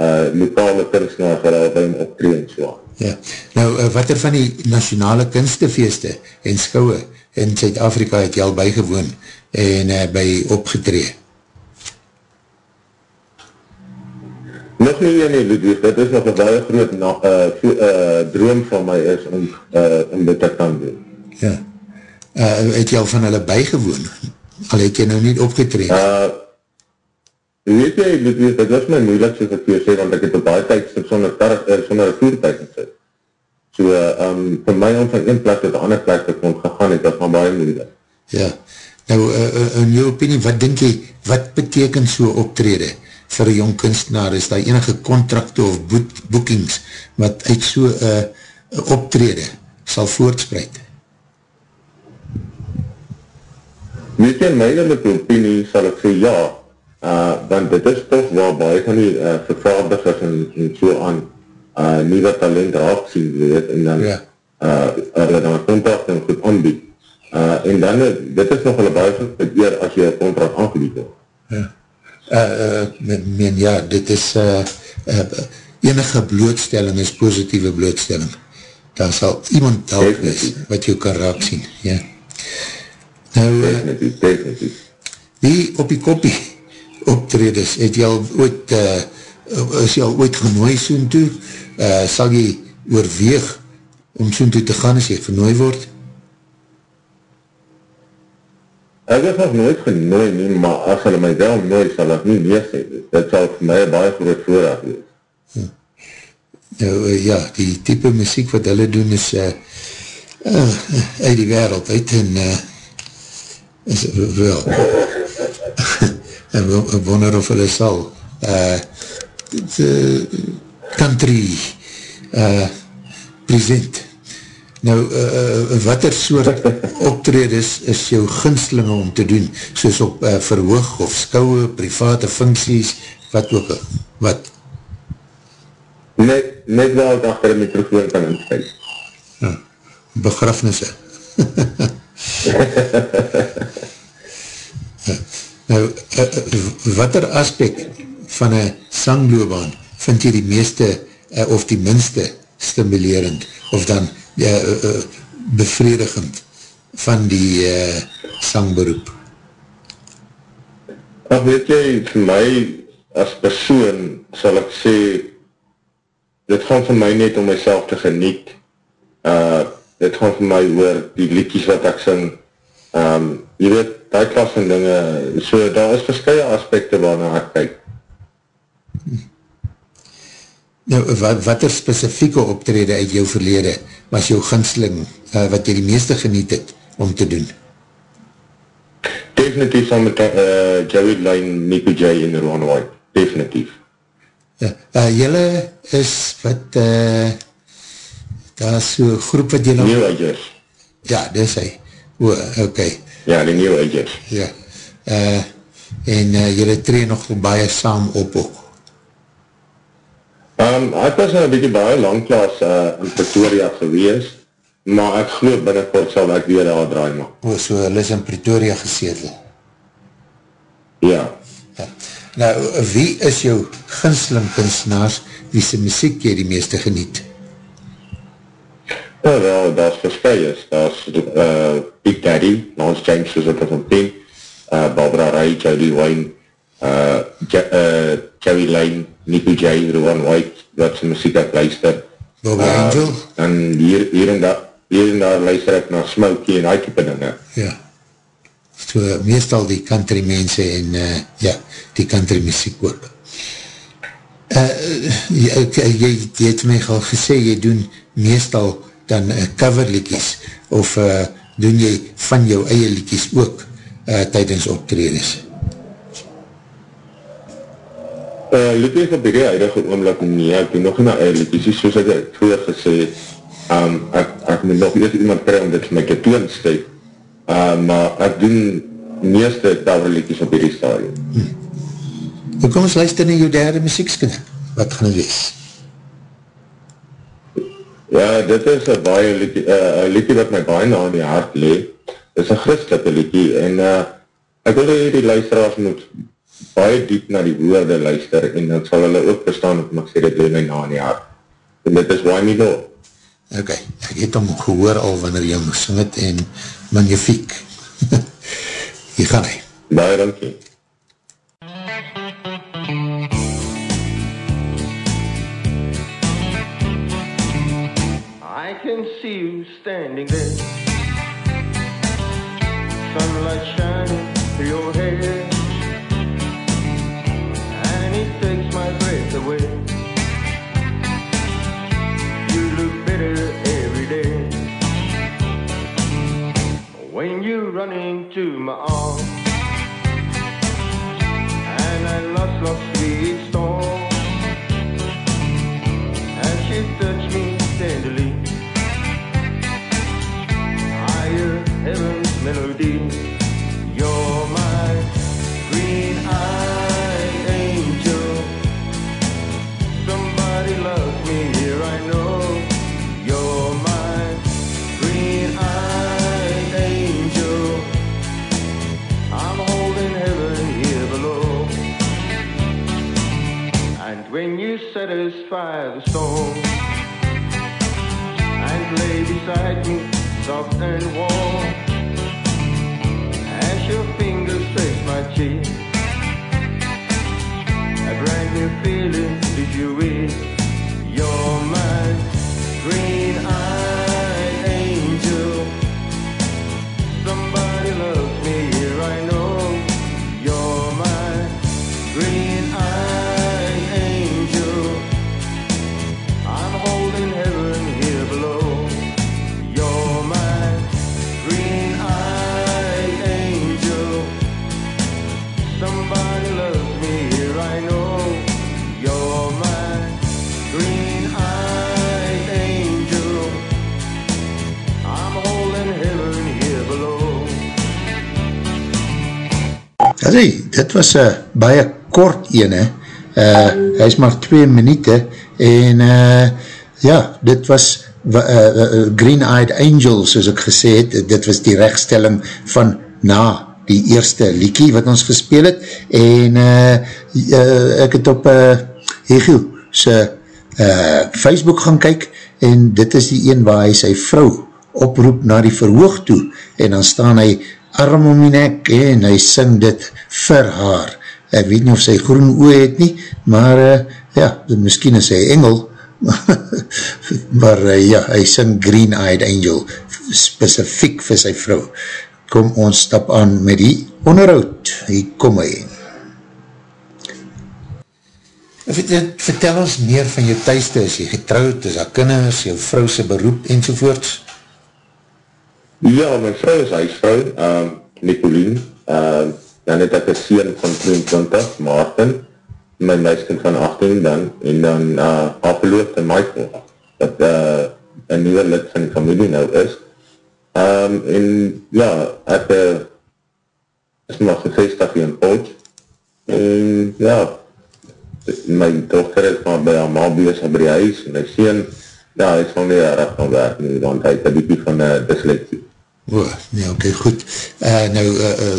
uh, lokale kunstenaars waar al by hom optree en so aan. Ja, nou uh, wat er van die nationale kunstefeeste en skouwe in Zuid-Afrika het jy al bygewoon en uh, by opgetree? Nog nie een nie, Ludwig, dit is nog een baie groot na, uh, vo, uh, droom van my is om, uh, om dit te kan doen. Ja. Uh, het jy al van hulle bygewoon? Al het jy nou nie opgetree? Uh, weet jy, Ludwig, dit was my moeilik soos ek vir jou sê, want ek het op baie tyd sit sonder, kar, uh, sonder voertuig gesit. So, uh, um, vir my om van een plek tot een ander plek te kon gegaan het, was maar baie moeilik. Ja. Nou, uh, uh, in jou opinie, wat denk jy, wat beteken so optrede vir een jong kunstenaar? Is daar enige contracte of boek, boekings wat uit so uh, optrede sal voortspreid? Weet jy, my eerlijke opinie sal ek sê ja, uh, want dit is toch waar baie van die uh, vervaardigers en, en so aan uh, nieuwe talent raak sien, weet, en dan Ja. uh, hulle dan contract en goed aanbied. Uh, en dan, uh, dit is nog hulle baie goed eer as jy contract aangebied het. Uh, uh, men, men, ja, dit is uh, uh, enige blootstelling is positieve blootstelling. Daar sal iemand help Definitief. wat jou kan raak sien. Ja. Nou, uh, Definitief, definitief. die op die koppie optredes, het jy al ooit, uh, is jy al ooit genooi soen toe? Uh, sal jy oorweeg om soen toe te gaan as jy genooi word? Ek is nog nooit genooi nie, maar as hulle my wel nooi, sal ek nie nee sê. Dit sal vir my baie groot voorraad wees. Nou, uh, ja, die type muziek wat hulle doen is uh, uh, uit die wereld uit en uh, is wel en wonder of hulle sal uh, country uh, present nou uh, wat er soort optredes is jou ginslinge om te doen soos op uh, verhoog of skouwe, private funksies wat ook wat Net, net wel ek achter die microfoon kan insluit. begrafnisse. nou, uh, uh, wat er aspect van een sangloobaan vind jy die meeste uh, of die minste stimulerend of dan uh, uh, bevredigend van die uh, sangberoep? Ach, weet jy, vir my as persoon sal ek sê, dit gaan vir my net om myself te geniet, uh, dit gaan vir my oor die liedjes wat ek sing, um, jy weet, die klas van dinge, so daar is verskye aspekte waarna ek kyk. Nou, wat, wat er specifieke optrede uit jou verlede was jou ginsling, uh, wat jy die meeste geniet het om te doen? Definitief van met uh, Joey Lane, Nico J en Ron White, definitief. Ja, uh, jylle is wat, uh, daar is so'n groep wat jylle... New Agers. Ja, dis hy. O, ok. Ja, die New Agers. Ja. Uh, en uh, jylle tree nog baie saam op ook. Um, ek was nou een beetje baie langklaas uh, in Pretoria gewees, maar ek geloof binnenkort sal ek weer daar draai maak. O, so hulle is in Pretoria gesetel. Ja. ja. Nou, wie is jou ginsling kunstenaars wie sy muziek jy die meeste geniet? Ja, wel, daar is verskijers. Daar is uh, Big Daddy, Lance James, soos wat van Pien, uh, Barbara Rai, Jody Wayne, uh, uh, Jerry Lane, Nico J, Rowan White, wat sy muziek ek luister. Bobby uh, Angel? En hier, hier, en daar, hier en daar luister ek na Smokey en Ike dinge. Ja. So, meestal die country mense en, uh, ja, die country muziek ook. Uh, jy, jy, jy het my al gesê, jy doen meestal dan uh, coverlikies, of uh, doen jy van jou eie likies ook uh, tydens optreders? Uh, liedjes op die huidige oomlik nie, ek doen nog nie my eie liedjes, soos ek het vroeger gesê, um, ek, ek moet nog eerst iemand kry om dit vir my te toonstuip, uh, maar ek doen meeste coverlikies op die stadium. Hm. Nou kom ons luister na jou derde muziekskinde, wat gaan wees? Ja, dit is een baie liedje, uh, liedje wat my baie na in die hart lee, dit is een christelike liedje, en uh, ek wil die luisteraars moet baie diep na die woorde luister en dan sal hulle ook verstaan of ek sê dit doen my na in die hart. En dit is Why Me Lord. Ok, ek het hom gehoor al wanneer jy hom gesing het en magnifiek. Hier gaan hy. Baie dankie. You standing there? Sunlight shining through your hair. And it takes my breath away. You look better every day. When you run into my arms. And I lost, lost sweet satisfy the soul and lay beside me, soft and warm. As your fingers trace my cheek, a brand new feeling leads you in. You're my green-eyed Allee, dit was een baie kort ene, uh, hy is maar twee minuute, en uh, ja, dit was uh, uh, Green Eyed Angel, soos ek gesê het, dit was die rechtstelling van na die eerste liekie wat ons gespeel het, en uh, uh, ek het op uh, Hegel sy uh, Facebook gaan kyk, en dit is die een waar hy sy vrou oproep na die verhoog toe, en dan staan hy arm om die nek, en hy sing dit vir haar. Ek weet nie of sy groen oe het nie, maar uh, ja, miskien is hy engel, maar uh, ja, hy sing Green Eyed Angel specifiek vir sy vrou. Kom ons stap aan met die onderhoud. Hier kom hy. Vertel ons meer van jou thuiste, is jy getrouwd, is daar kinders, jou vrouwse beroep enzovoorts? Ja, my vrou is huisvrou, um, Nicolien, um, dan het ek een sien van 22, Maarten, my meisje van 18 dan, en dan uh, afgeloofde Michael, dat uh, een nieuwe lid van die familie nou is. Um, en ja, ek uh, is nog gevestig in Poort, en ja, my dochter is maar by haar ma bezig by die huis, en my sien, ja, hy is van die erg van werk nu, want hy het een beetje van uh, dysleksie. O, oh, nee, oké, okay, goed. Uh, nou, uh, uh,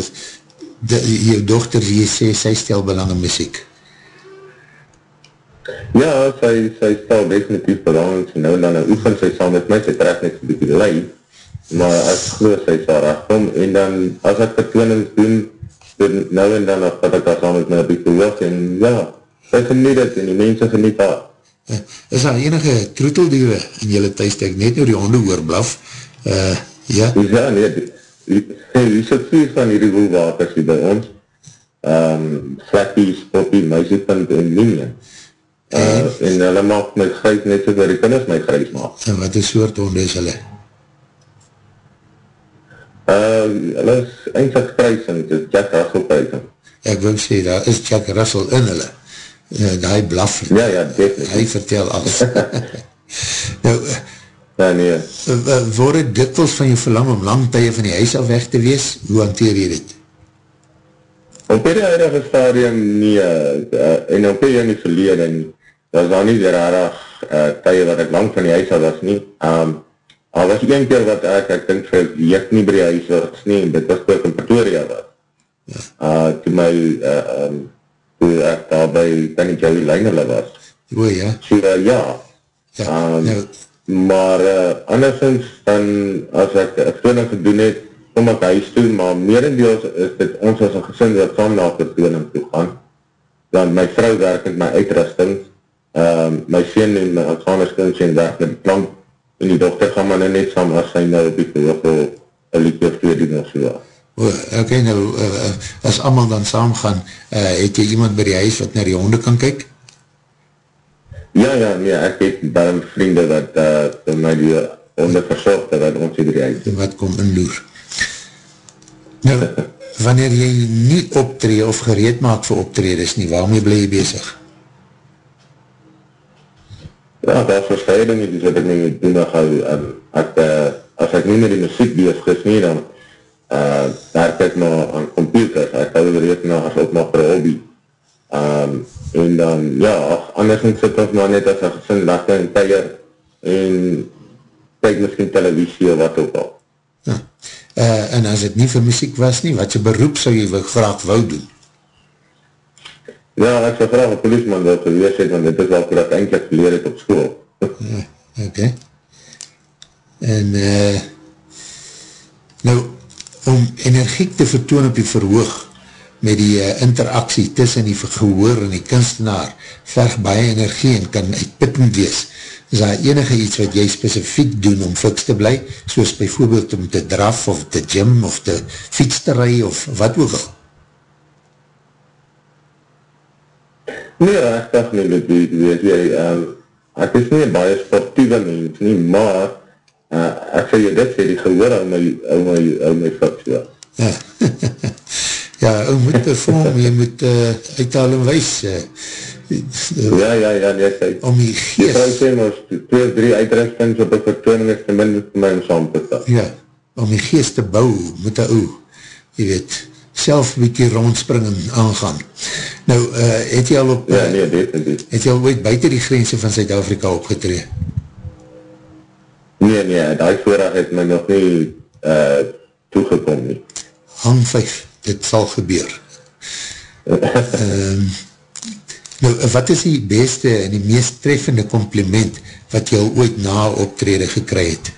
jou dochter, jy sê, sy stel belang in muziek. Ja, sy, sy stel definitief belang, sy nou dan nou oefen sy saam met my, sy trek net een beetje lei, maar ek geloof sy sal recht om, en dan, as ek vertoonings doen, doen nou en dan, as ek daar saam met my een beetje hoog, en ja, sy geniet het, en die mense geniet daar. Uh, is daar enige troeteldewe in jylle thuistek, net oor die honde oor blaf, uh, ja? Ja, nee, die, die sit vier van hierdie woelwaters hier by ons, um, Flappy, Spoppy, Muisiepunt en Linian. Uh, en, en hulle maak my grys net so die kinders my grys maak. En wat is soort honde is hulle? Uh, hulle is eindelijk prijsing, het is Jack Russell prijsing. Ek wil sê, daar is Jack Russell in hulle. Uh, die blaf. Ja, ja, definitief. Hy vertel alles. nou, ja, nee. Uh, word het dikwijls van jou verlang om lang tye van die huis af weg te wees? Hoe hanteer jy dit? Op die huidige stadium nie, uh, en op die die verlede nie, is daar nie weer aardig uh, tye wat ek lang van die huis af was nie. Um, Al was een keer wat ek, ek dink vir jeek nie by die huis was nie, dit was ook in Pretoria was. Ja. Uh, toe my, uh, um, toe ek daar by Danny Joey Leinerle was. O ja? So, uh, ja. ja. Um, nou. Maar uh, andersens, dan as ek vertooning gedoen het, kom ek huis toe, maar merendeels is dit ons as een gesin wat saam na vertooning toe gaan. Dan my vrou werk met my uitrusting, um, my sien en my Alexander sien werk met die plank, en die dochter gaan maar net saam as sy nou op die verhoogde een liedje of twee doen of so. O, ok, nou, uh, as allemaal dan saam gaan, uh, het jy iemand by die huis wat naar die honde kan kyk? Ja, ja, nee, ek het daarom vriende wat uh, my die honde verzorgde wat ons hier die huis. Wat kom inloer. Nou, wanneer jy nie optree of gereed maak vir optredes nie, waarmee bly jy bezig? Ja, daar is verscheiding, die wat ek nie moet doen, ek, um, ek, uh, as ek nie met die muziek bezig is nie, dan uh, werk ek nou aan computers, ek hou weer nou as ook nog vir hobby. Um, en dan, ja, ach, anders moet sit ons maar net as ek gesin lekker en teier, en kyk miskien televisie of wat ook al. Ja. Uh, en as het nie vir muziek was nie, wat sy beroep sou jy graag wou doen? Ja, ek sal graag een policeman wil gewees het, want dit is wat ek eindelijk geleer het op school. ja, ok. En, uh, nou, om energiek te vertoon op die verhoog, met die uh, interaksie tussen die gehoor en die kunstenaar, verg baie energie en kan uitputtend wees. Is daar enige iets wat jy specifiek doen om fiks te bly, soos bijvoorbeeld om te draf, of te gym, of te fiets te rij, of wat ook al? Nee, rechtig nie, dit weet, weet jy, um, ek is nie baie sportieve mens nie, maar uh, ek sê jy dit sê, die gehoor aan my, aan my, aan my fiks, ja. Ja, ja jy moet perform, jy moet uh, uithaal en wees. Uh, ja, ja, ja, nee, sê. Om die geest. Die vrou sê, maar twee of drie uitrustings op die vertooning is te minst vir my om saam te staan. Ja, om die geest te bou, moet hy oe, jy weet, self bykie rondspringen aangaan. Nou, uh, het jy al op... Ja, nee, definitief. Het jy al ooit buiten die grense van Zuid-Afrika opgetree? Nee, nee, die voorraad het my nog nie uh, toegekom nie. Hang 5, dit sal gebeur. um, nou, wat is die beste en die meest treffende compliment wat jy al ooit na optrede gekry het?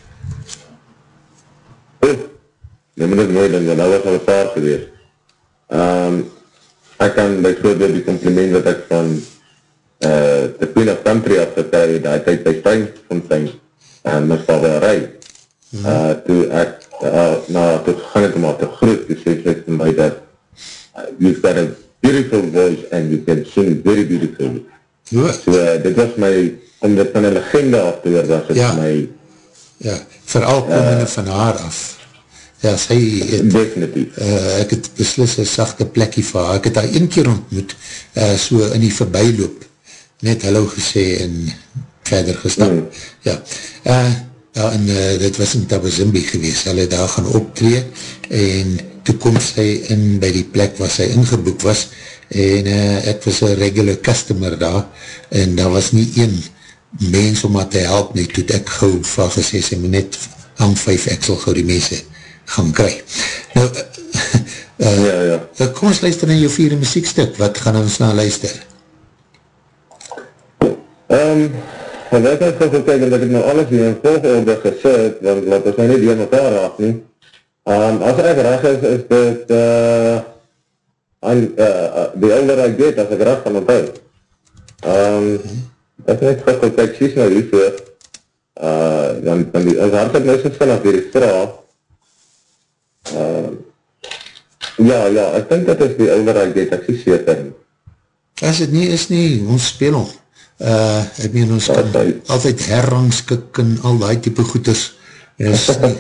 Nee, moet ek nooit denken, dat was al paar geweest. Um, ek kan bijvoorbeeld die compliment wat ek van uh, the Queen of Country afgekry, die tyd by Steinfontein, en my vader rij. Hmm. Uh, toe ek, uh, nou, toe gaan het om al te groot, toe sê sy vir my dat, uh, you've got a beautiful voice and you can sing very beautiful. Ja. So, uh, dit was my, om dit van een legende af te weer, was het Ja. my, Ja, vooral komende van haar af. Ja, sy het, definitief. uh, ek het beslis een sachte plekkie vir haar. Ek het haar een keer ontmoet, uh, so in die voorbijloop, net hallo gesê en verder gestap. Mm. Ja, uh, ja, en uh, dit was in Tabazimbi gewees. Hulle daar gaan optree en toe kom sy in by die plek waar sy ingeboek was en uh, ek was een regular customer daar en daar was nie een mens om haar te help nie, toe het ek gauw van gesê, sy moet net aan vijf, ek sal gauw die mense gaan kry. Nou, uh, Ja, ja. uh, kom ons luister na jou vierde muziekstuk, wat gaan ons na luister? Um, en ek het kyk dat ek het nou alles hier in volgorde gesit, want laat ons nou nie die mekaar raak nie. Um, as ek reg is, is dit uh, aan, uh, die ouder ek weet, as ek reg van onthou. Um, ek het net gaan kyk, sies nou hiervoor, uh, dan, dan die, as hart het nou so vinnig die vraag, uh, ja, ja, ek dink dat is die ouder ek weet, ek sê seker nie. As het nie is nie, ons speel om. Uh, ek meen, ons kan Altyd. herrangskik en al die type goeders. Is nie,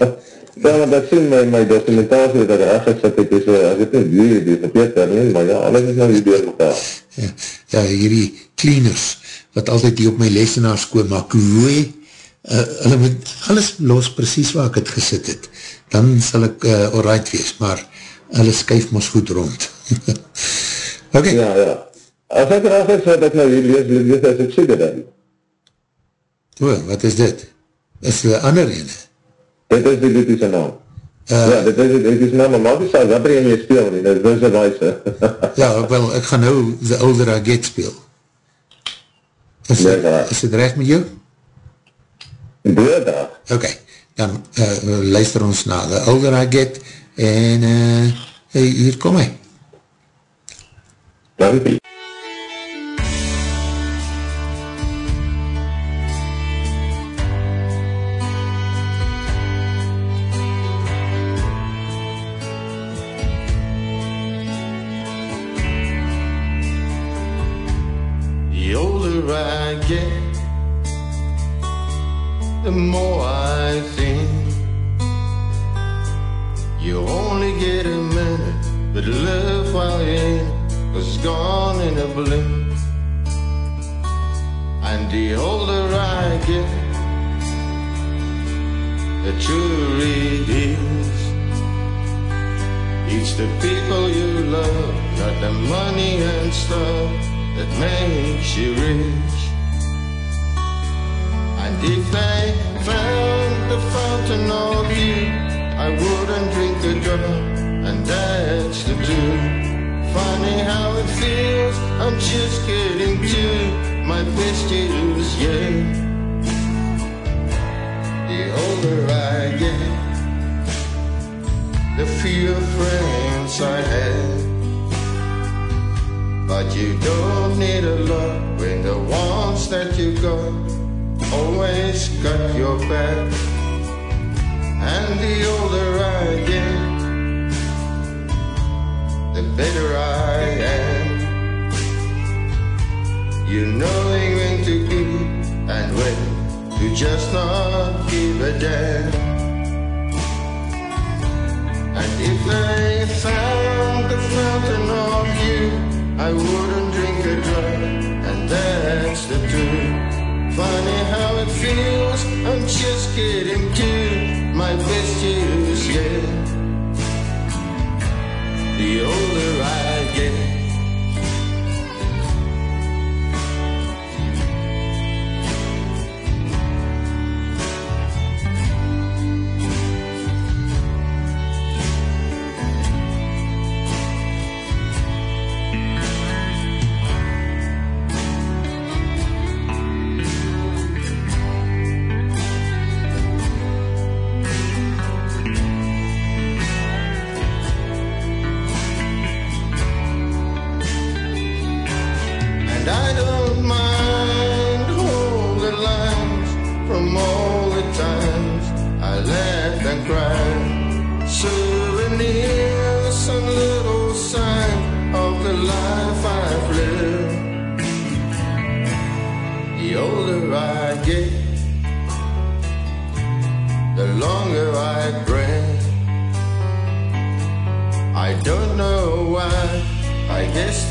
Ja, maar dat sien my, my documentatie dat ek reg gesit het, is, uh, ek het nie die, die verpeter nie, maar ja, alles is nou hier door mekaar. ja, ja, hierdie cleaners, wat altyd hier op my lesenaar skoon maak, hoe, uh, hulle moet alles los precies waar ek het gesit het. Dan sal ek uh, alright wees, maar hulle skuif ons goed rond. ok, Ja, ja. As ek reg is, wat ek nou hier lees, lees as ek sê dit dan. o, wat is dit? Is die ander ene? Dit is die liedje naam. Uh, ja, dit is die liedje naam, maar maak nie saak, wat er jy speel nie, dit is een wijse. Ja, wel, ek gaan nou The Older I Get speel. Is, Ja, dit- ja. is dit recht met jou? Doordag. Ok, dan uh, luister ons na The Older I Get en uh, hey, hier kom hy. Dankie.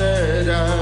I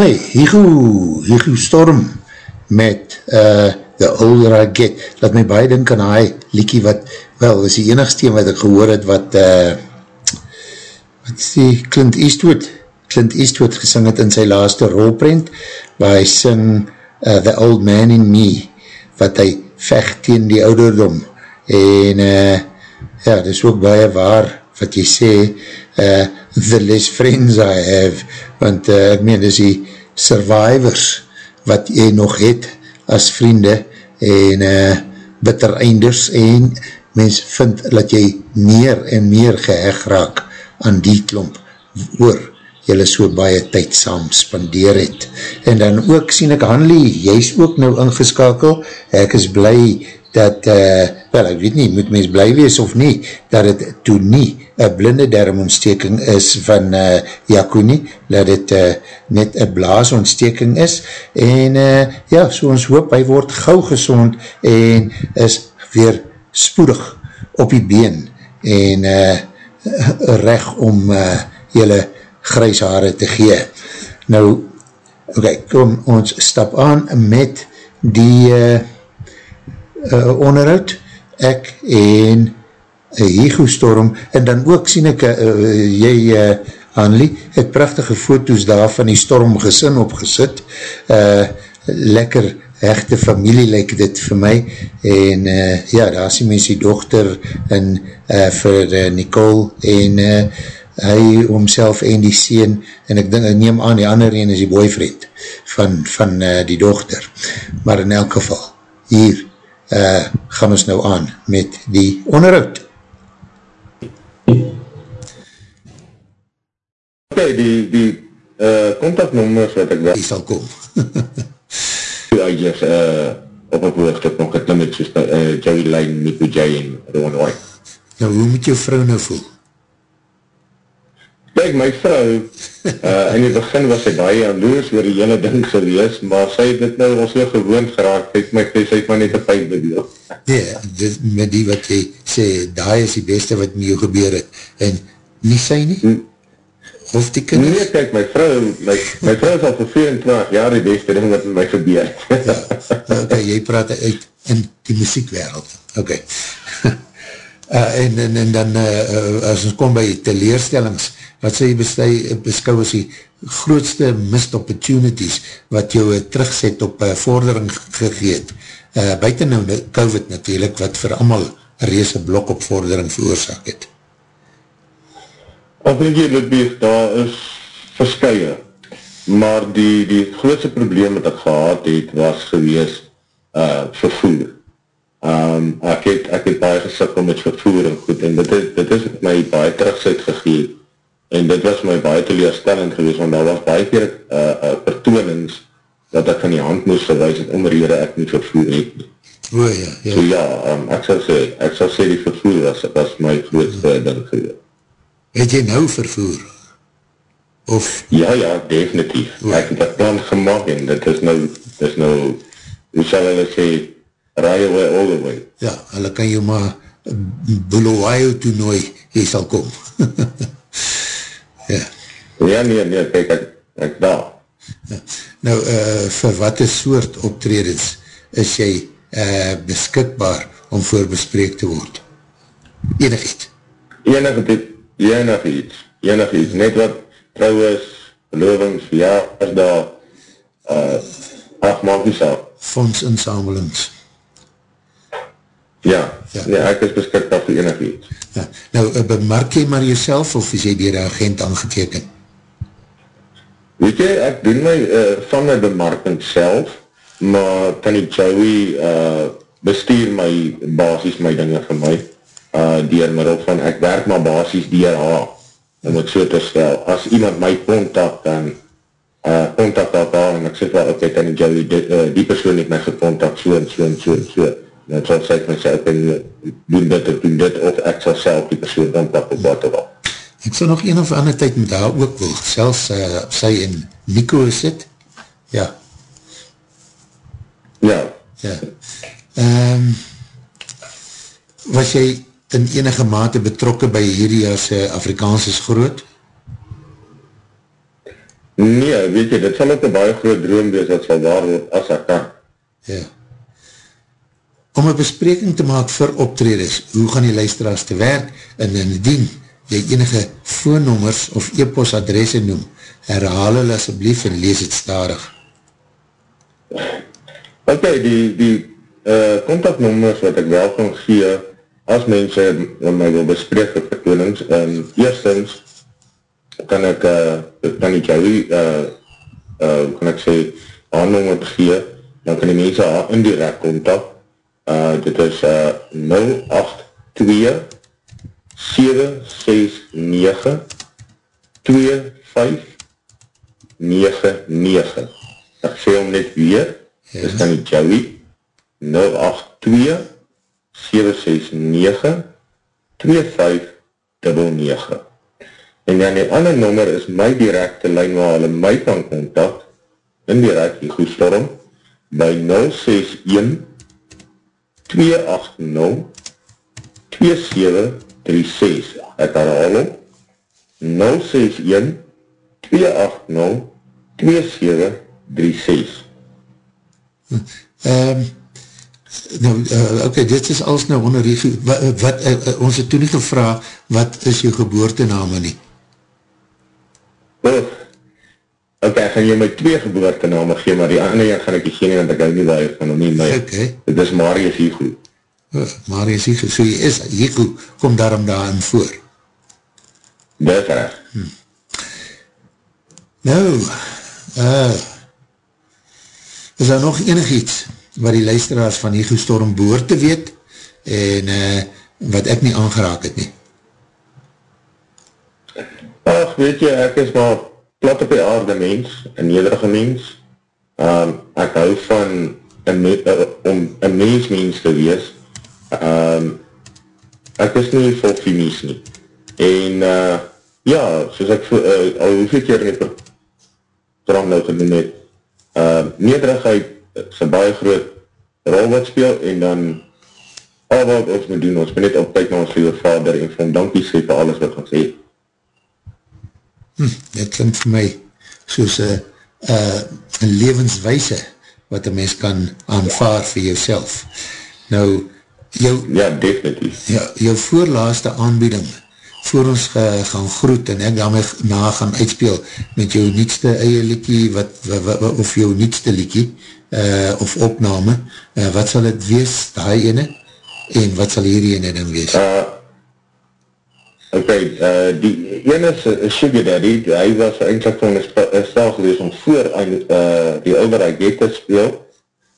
Dan sê, Higo, Higo Storm met uh, The Older I Get, laat my baie dink aan hy liekie wat, wel, is die enigste wat ek gehoor het wat, uh, wat is die Clint Eastwood, Clint Eastwood gesing het in sy laaste rolprint, waar hy sing uh, The Old Man in Me, wat hy vecht teen die ouderdom, en uh, ja, dit is ook baie waar, wat jy sê, uh, the less friends I have, want uh, ek meen, dis die survivors, wat jy nog het, as vriende, en uh, bitter einders, en mens vind, dat jy meer en meer geheg raak, aan die klomp, oor, jylle so baie tyd saam spandeer het. En dan ook sien ek Hanlie, jy is ook nou ingeskakel, ek is blij dat, uh, wel ek weet nie, moet mens blij wees of nie, dat het toe nie een blinde darmontsteking is van uh, Jaco nie, dat het uh, net een blaasontsteking is, en uh, ja, so ons hoop, hy word gauw gezond en is weer spoedig op die been en uh, recht om uh, jylle grijshaare te gee. Nou, oké, okay, kom ons stap aan met die uh, uh, onderhoud, ek en uh, Higo Storm, en dan ook sien ek, uh, jy uh, Hanlie, het prachtige foto's daar van die Storm gesin opgesit, uh, lekker hechte familie lyk dit vir my, en uh, ja, daar sien mens die dochter en uh, vir uh, Nicole, en uh, hy homself en die sien, en ek denk, neem aan, die ander een is die boyfriend van, van uh, die dochter, maar in elk geval, hier, uh, gaan ons nou aan met die onderhoud. Okay, die, die uh, contactnummers wat ek wel... Die sal kom. die uitjes uh, op een voorstuk nog geklimmet soos uh, Joey Lane, Nico J en Rowan White. Nou, hoe moet jou vrou nou voel? Kijk, my vrou, uh, in die begin was sy baie jaloers oor die hele ding gewees, maar sy het dit nou al so gewoon geraak, het my gesê, sy het maar net een pijn bedeel. Nee, dit, met die wat jy sê, daai is die beste wat met jou gebeur het, en nie sy nie? Hm. Of die kinders? Nee, kijk, my vrou, my, my vrou is al vir 24 jaar die beste ding wat met my gebeur. ja, ok, jy praat uit in die muziekwereld, ok. uh, en, en, en dan, uh, as ons kom by teleerstellings, wat sy beskou as die grootste missed opportunities wat jou terugzet op uh, vordering gegeet. Uh, buiten nou COVID natuurlijk, wat vir een reese blok op vordering veroorzaak het. Ek denk jy, Ludwig, daar is verskye, maar die, die grootste probleem wat ek gehad het, was gewees uh, vervoer. Um, ek, het, ek het baie gesikkel met vervoer en goed, en dit, dit is my baie terugzet gegeet, en dit was my baie teleurstellend gewees, want daar was baie keer uh, uh, vertoonings dat ek van die hand moest verwijs het om rede ek nie vervoer het. O ja, ja. So ja, um, ek sal sê, ek sal sê die vervoer was, was my grootste ja. ding gewees. Het jy nou vervoer? Of? Ja, ja, definitief. O. Ek het dat plan gemaakt en dit is nou, dit is nou, hoe sal hulle sê, ride away all the way. Ja, hulle kan jou maar Bulawayo toernooi, jy sal kom. Ja. Ja, nee, nee, kijk, ek, ek daar. Ja. Nou, uh, vir wat is soort optredens is jy uh, beskikbaar om voorbespreek te word? Enig iets? Enig iets, enig iets, enig iets, net wat trouwens, belovings, verjaarsdag, uh, ach, maak nie saak. Fondsinsamelings. Ja, Ja. ja. Nee, ek is beskikbaar vir enig iets. Ja. Nou, uh, bemark jy maar jyself of is jy dier agent aangeteken? Weet jy, ek doen my, uh, van my bemarking self, maar Tanny Joey uh, bestuur my, basis my dinge vir my, uh, dier middel van, ek werk maar basis dier haar, om het so te stel. As iemand my contact, dan uh, contact dat haar, en ek sê wel, Tanny Joey, die, uh, die persoon het my gecontact, so en so en so en so. Dan sal sy my sê, okay, doen dit of doen dit, of ek sal self die persoon contact op wat of wat. Ek sal nog een of ander tyd met haar ook wil, selfs uh, sy en Nico sit. Ja, Ja, ja. Um, was jy in enige mate betrokke by hierdie as Afrikaans is groot? Nee, weet jy, dit sal ook een baie groot droom wees dat sal waar word as ek kan. Ja. Om een bespreking te maak vir optreders, hoe gaan die luisteraars te werk en indien jy enige voornommers of e-post adresse noem, herhaal hulle asjeblief en lees het starig. Ok, die, die uh, contactnummers wat ek wel kan gee, as mense my wil bespreek vir verkonings, um, eerstens kan ek, uh, kan ek jou, uh, uh, kan ek sê, haar nummer gee, dan kan die mense haar indirect contact, uh, dit is uh, 082 769 25 99 ek sê om net weer ja. dis dan die Joey 082 769 2599 en dan die ander nummer is my directe lijn waar hulle my kan contact indirect die goedstorm by 061 280 2736 ek herhaal hom 061 280 2736 Um, nou, uh, ok, dit is alles nou onder die, wat, wat uh, uh, ons het toen nie gevra, wat is jou geboortename nie? Oh, ok, gaan jy my twee geboortename gee, maar die ander een gaan ek nie gee nie, want ek hou nie waar van hom nie, maar Ok, dit is Marius Higo. uh, Marius Higo, so jy is, Higo, kom daarom daarin voor. Dit is recht. Nou, uh, is daar nog enig iets wat die luisteraars van Higo Storm behoort te weet en uh, wat ek nie aangeraak het nie? Ach, weet jy, ek is maar plat op die aarde mens, een nederige mens. Um, ek hou van een me uh, om een mens mens te wees. Um, ek is nie vol fimies nie. En uh, ja, soos ek uh, al hoeveel keer die program nou genoem het, uh, nederigheid een baie groot rol wat speel en dan al wat ons moet doen, ons moet net op tyd na ons lieve vader en van dankie sê vir alles wat ons het. Hm, dit klink vir my soos een uh, een levenswijse wat een mens kan aanvaar vir jouself. Nou, jou, Ja, definitief. ja, jou voorlaaste aanbieding voor ons uh, gaan groet en ek daarmee na gaan uitspeel met jou nietste eie liekie wat, wat, wat, of jou nietste liekie uh, of opname, uh, wat sal het wees, die ene en wat sal hierdie ene dan wees? Uh, ok, uh, die ene is uh, Sugar Daddy, hy was eindelijk van een stel gewees om voor uh, die overheid get te speel,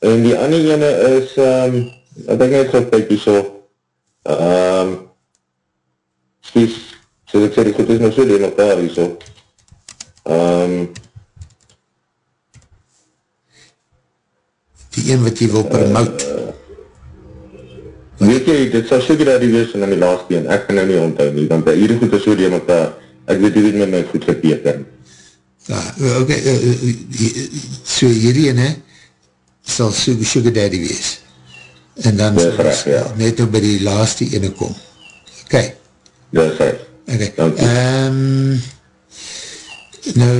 en die ander ene is, um, ek denk net so kykie so, um, skies, soos ek sê, die goed is nou so die mekaar hier so, um, Die een wat jy wil promote. Weet jy, dit sal Sugar Daddy wees en dan die laatste een, ek kan nou nie onthou nie, want hierdie goed is so die mekaar, ek weet nie met my goed gepeter. Ja, ok, uh, uh, so hierdie ene sal Sugar, Sugar Daddy wees. En dan Dis sal ja. net nou by die laaste ene kom. Ok, Dis reg. ok. Dankie. Um, nou,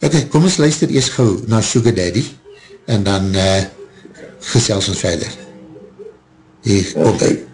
ok, kom ons luister eers gauw na Sugar Daddy en dan uh, gesels ons verder. Hier, kom.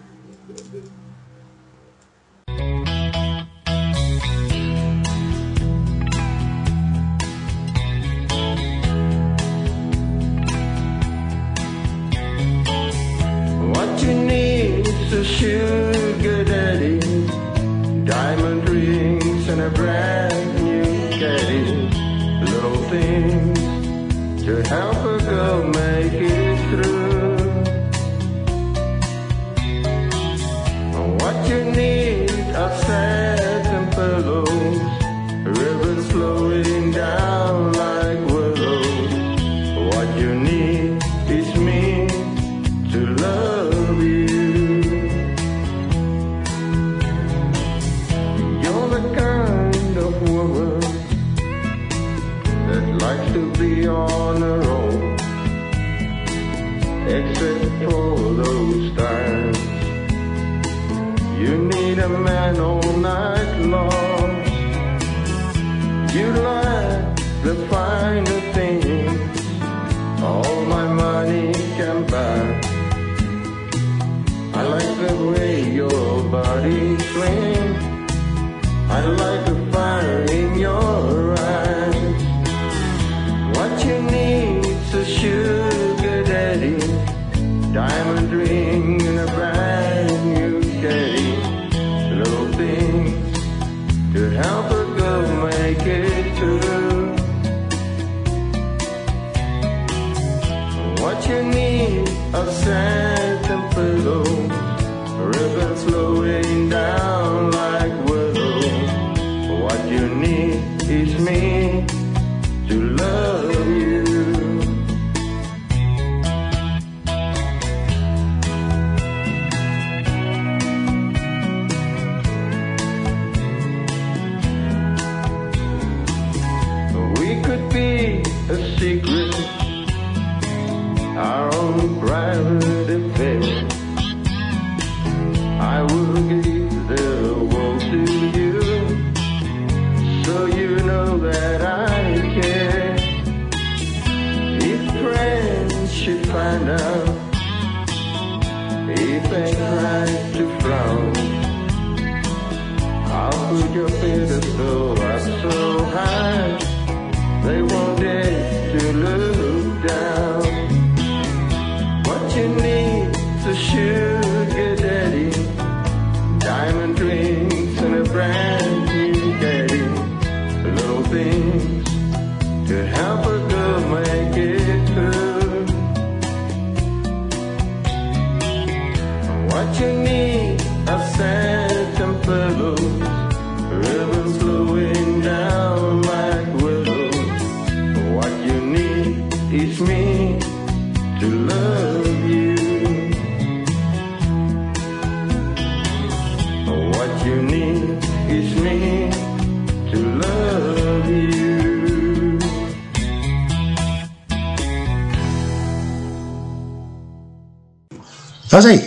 Find out,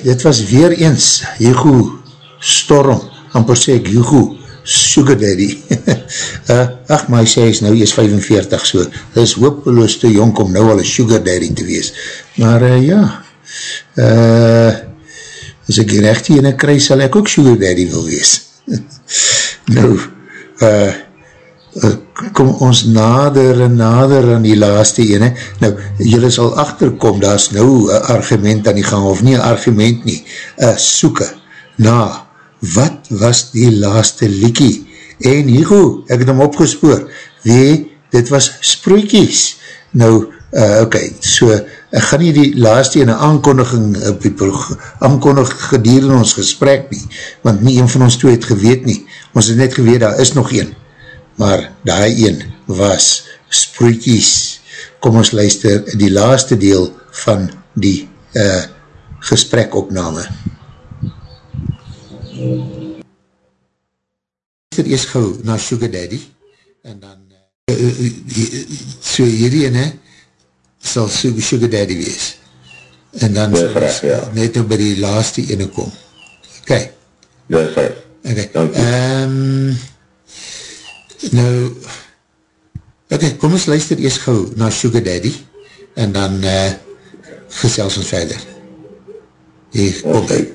dit was weer eens Hugo Storm, amper sê ek Hugo Sugar Daddy. uh, ach, maar hy sê hy is nou eers 45, so hy is hopeloos te jong om nou al een Sugar Daddy te wees. Maar uh, ja, uh, as ek recht hier in kry, sal ek ook Sugar Daddy wil wees. nou, uh, uh, kom ons nader en nader aan die laaste ene. Nou, jylle sal achterkom, daar is nou een argument aan die gang, of nie een argument nie, een soeke na, wat was die laaste liekie? En Hugo, ek het hom opgespoor, wee, dit was sproekies. Nou, uh, ok, so, ek gaan nie die laaste ene aankondiging, uh, aankondig gedurende ons gesprek nie, want nie een van ons twee het geweet nie, ons het net geweet, daar is nog een, maar die een was sproekies. Kom ons luister die laaste deel van die uh, gesprekopname. Luister eers gauw na Sugar Daddy en dan uh, so hierdie ene sal Sugar Daddy wees en dan Dis reg, ja. net nou by die laaste ene kom. Ok, Dis reg. ok. Dankie. Um, nou, ok, kom ons luister eers gauw na Sugar Daddy en dan uh, gesels ons verder. Hier, kom. Okay.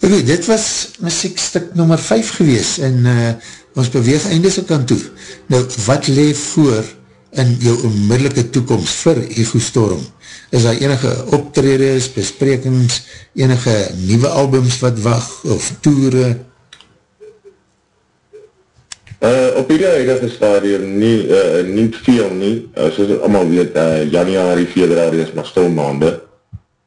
Ok, dit was muziekstuk nummer 5 gewees en uh, ons beweeg eindes ook aan toe. Nou, wat leef voor in jou onmiddellike toekomst vir Ego Storm? Is daar enige optredes, besprekings, enige nieuwe albums wat wacht, of toere? Uh, op hierdie huidige stadium nie, uh, nie veel nie, uh, soos het allemaal weet, uh, januari, februari is maar stil maande.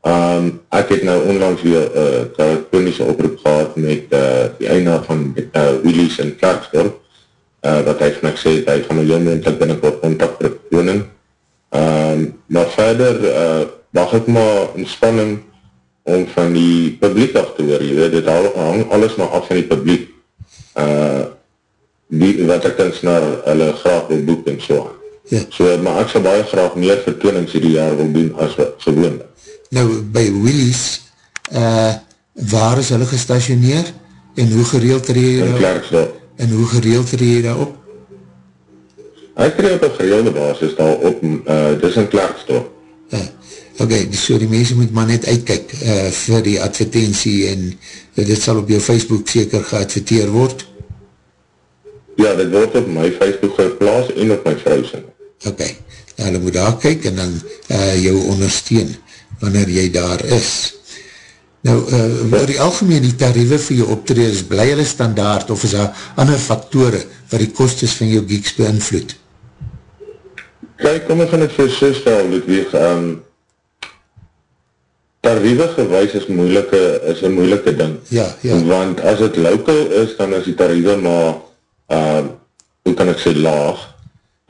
Um, ek het nou onlangs weer uh, telefonische oproep gehad met uh, die einde van uh, Willies in Klerksdorp, uh, wat hy van ek sê, hy gaan my jongen en binnenkort contact vir woning. Um, maar verder, uh, wacht ek maar in spanning om van die publiek af te hoor, jy weet, dit hang alles maar af van die publiek. Uh, die, wat ek kunstenaar hulle graag wil boek en so. Ja. So, maar ek sal baie graag meer vertoonings hierdie jaar wil doen as gewoon. Nou, by Willys, uh, waar is hulle gestationeer? En hoe gereeld tree jy In Klerksdorp. En hoe gereeld tree jy daar op? Ek tree op een gereelde basis daar op, uh, dis in Klerksdorp. Uh, ok, so die mense moet maar net uitkyk uh, vir die advertentie en uh, dit sal op jou Facebook seker geadverteer word. Ja, dit word op my Facebook geplaas en op my vrouwse. Ok, nou, hulle moet daar kyk en dan uh, jou ondersteun wanneer jy daar is. Nou, uh, oor die algemeen die tariewe vir jou optreders, bly hulle standaard of is daar ander faktore wat die kostes van jou geeks beïnvloed? Kijk, kom ek gaan het vir so stel, Ludwig, um, tariewe gewys is moeilike, is een moeilike ding. Ja, ja. Want as het local is, dan is die tariewe maar, uh, hoe kan ek sê, laag.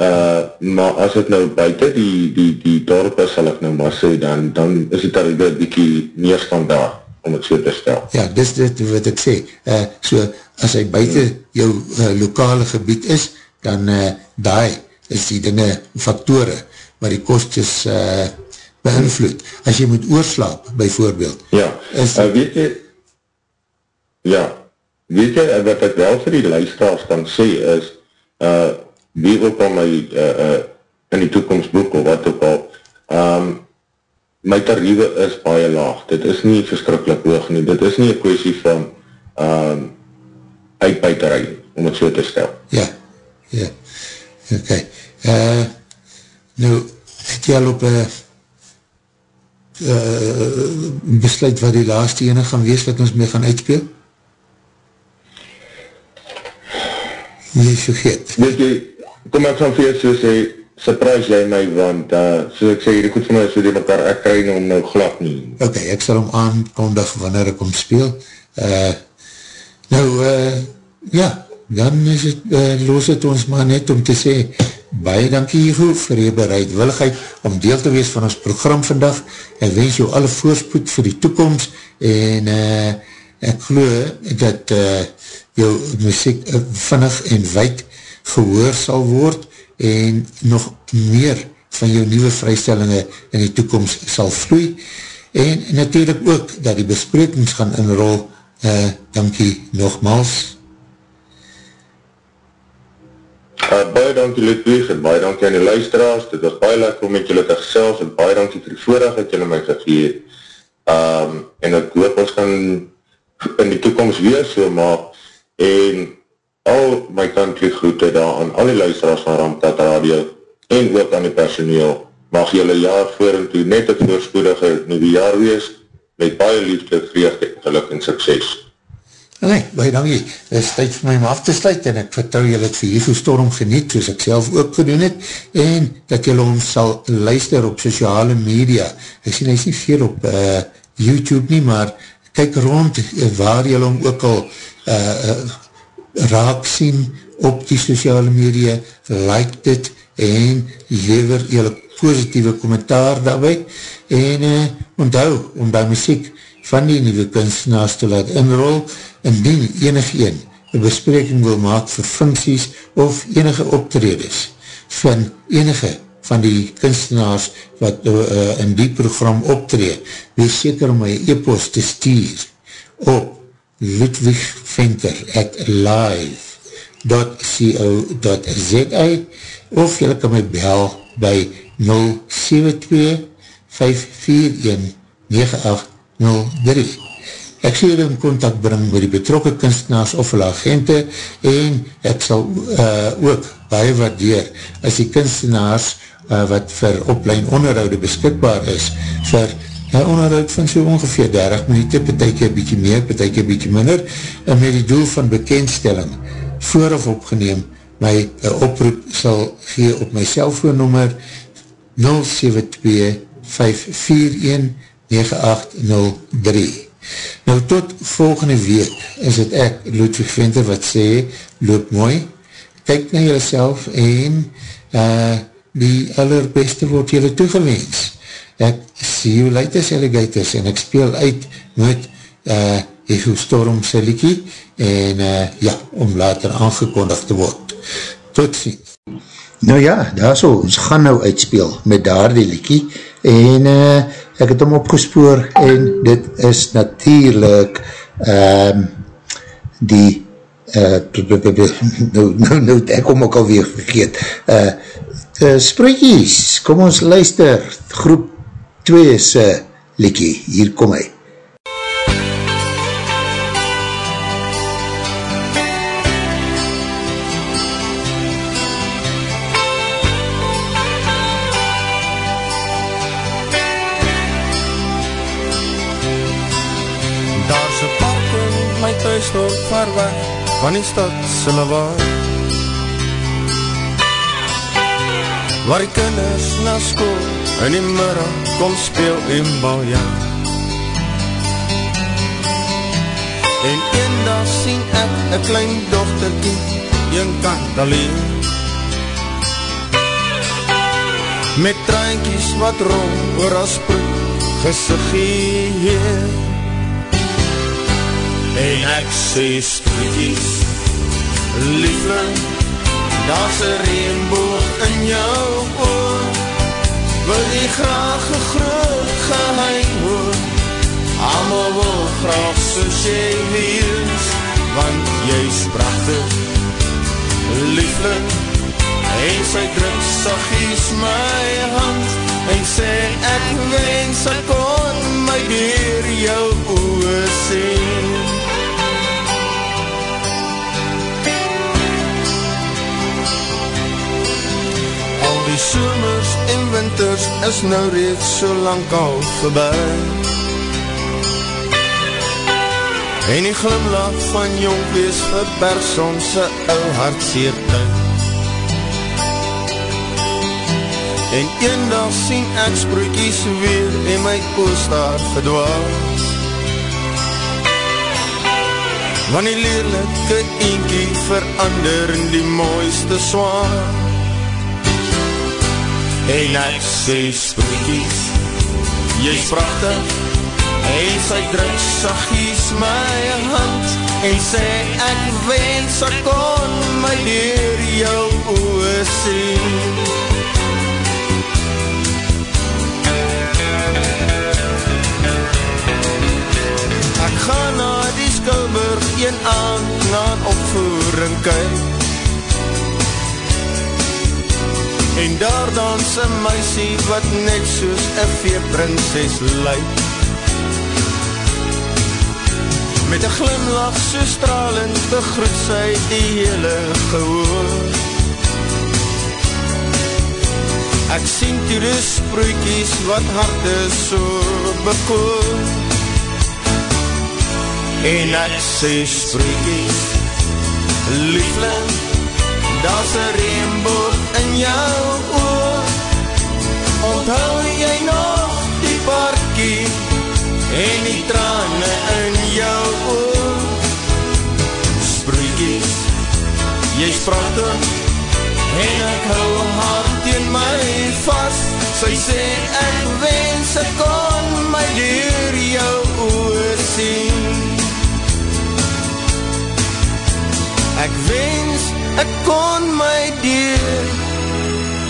Uh, maar as het nou buiten die, die, die dorp is, sal ek nou maar sê, dan, dan is die tariewe bykie meer standaard, om het so te stel. Ja, dis dit wat ek sê. Uh, so, as hy buiten jou uh, lokale gebied is, dan uh, daai is die dinge faktore waar die kostes uh, beïnvloed. As jy moet oorslaap, bijvoorbeeld. Ja, Is- uh, weet jy, ja, weet jy, wat ek wel vir die luisteraars kan sê is, uh, wie ook al my uh, uh, in die toekomst boek of wat ook al, um, my tariewe is baie laag. Dit is nie verskrikkelijk hoog nie. Dit is nie een kwestie van um, uitbuiterij, om het so te stel. Ja, ja. Ok. Uh, nou, het jy al op uh, uh, besluit wat die laatste ene gaan wees wat ons mee gaan uitspeel? Nee, vergeet. Weet jy, kom ek gaan vir jou so sê, surprise jy my, want uh, soos ek sê, hierdie goed vir my is so die mekaar, ek kry nou nou glad nie. Ok, ek sal hom aankondig wanneer ek hom speel. Uh, nou, uh, ja, dan is het, uh, los het ons maar net om te sê, baie dankie Hugo vir jy bereidwilligheid om deel te wees van ons program vandag. Ek wens jou alle voorspoed vir die toekomst en uh, ek geloof dat uh, jou muziek uh, vinnig en wijd gehoor sal word en nog meer van jou nieuwe vrystellinge in die toekomst sal vloei. En natuurlijk ook dat die besprekings gaan inrol. Uh, dankie nogmaals. Uh, baie dankie Ludwig en baie dankie aan die luisteraars, dit was baie lekker om met julle te gesels en baie dankie vir die voordag dat julle my gegee het. Um, en ek hoop ons kan in die toekomst weer so maak. En al my country groete daar aan al die luisteraars van Ramkat Radio en ook aan die personeel mag julle jaar voor en toe net het voorspoedige nieuwe jaar wees met baie liefde, vreugde, geluk en sukses. Nee, baie dankie. Het is tyd vir my om af te sluit en ek vertrouw julle het vir Higo Storm geniet, soos ek self ook gedoen het, en dat julle ons sal luister op sociale media. Ek sien, hy is nie veel op uh, YouTube nie, maar kyk rond waar julle hom ook al uh, uh, raak sien op die sociale media, like dit en lever julle positieve kommentaar daarby en uh, onthou om by muziek van die nieuwe kunstenaars te laat inrol, indien enig een een bespreking wil maak vir funksies of enige optredes van enige van die kunstenaars wat uh, in die program optree, wees seker om my e-post te stuur op ludwigventer at live.co.za of jylle kan my bel by 072 541 9803 ek sal julle in contact bring met die betrokke kunstenaars of hulle agente en ek sal uh, ook baie waardeer as die kunstenaars uh, wat vir oplein onderhoude beskikbaar is vir een onderhoud van so ongeveer 30 minuut, betekje een bykie meer, betekje een bykie minder, en met die doel van bekendstelling vooraf opgeneem, my uh, oproep sal gee op my cellfoonnummer 072 541 9803. Nou tot volgende week is het ek, Ludwig Venter, wat sê, loop mooi, kyk na jyself en uh, die allerbeste word jylle toegewens. Ek sê you latest alligators en ek speel uit met uh, Echo Storm sy liekie en uh, ja, om later aangekondigd te word. Tot ziens. Nou ja, daar so, ons gaan nou uitspeel met daar die liekie en uh, ek het hom opgespoor en dit is natuurlijk um, die uh, nou, nou, nou het ek hom ook alweer vergeet uh, uh, Spruitjies, kom ons luister groep 2 se liekie, hier kom hy. Stop ver weg van die stad Sillewaard Waar die kinders na school in die middag kom speel en baljaan. En een dag sien ek een klein dochterkie een kant alleen Met trainkies wat rol oor as proef gesiggeer En ek sê sproetjies Liefling Daar is een reenboog in jou oor Wil jy graag een groot geheim hoor? Amal wil graag soos jy wees Want jy is prachtig Liefling En sy druk sagies my hand En sê ek wens ek kon my dier jou winters is nou reeds so lang al voorbij En die glimlach van jong wees verberg soms een ou hartseer tyd En een dag sien ek sproekies weer en my koos daar verdwaas Want die leerlike eentjie verander in die mooiste zwaar En ek sê sproekies Jy is prachtig En sy druk sagies my hand En sê ek wens ek kon my dier jou oor sien. Ek ga na die Skulburg een aand na opvoering kyk En daar dans een meisie wat net soos een veeprinses lyk. Met een glimlach so stralend begroet sy die hele gehoor. Ek sien toe die sproekies wat harte so bekoor. En ek sê sproekies Liefling Daar is een reenboog in jou oor. Onthou jy nog die parkie En die trane in jou oor? Sproekies Jy is prachtig En ek hou haar teen my vast Sy sê ek wens ek kon my deur jou oor sien. Ek wens ek kon my deur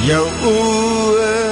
jou oor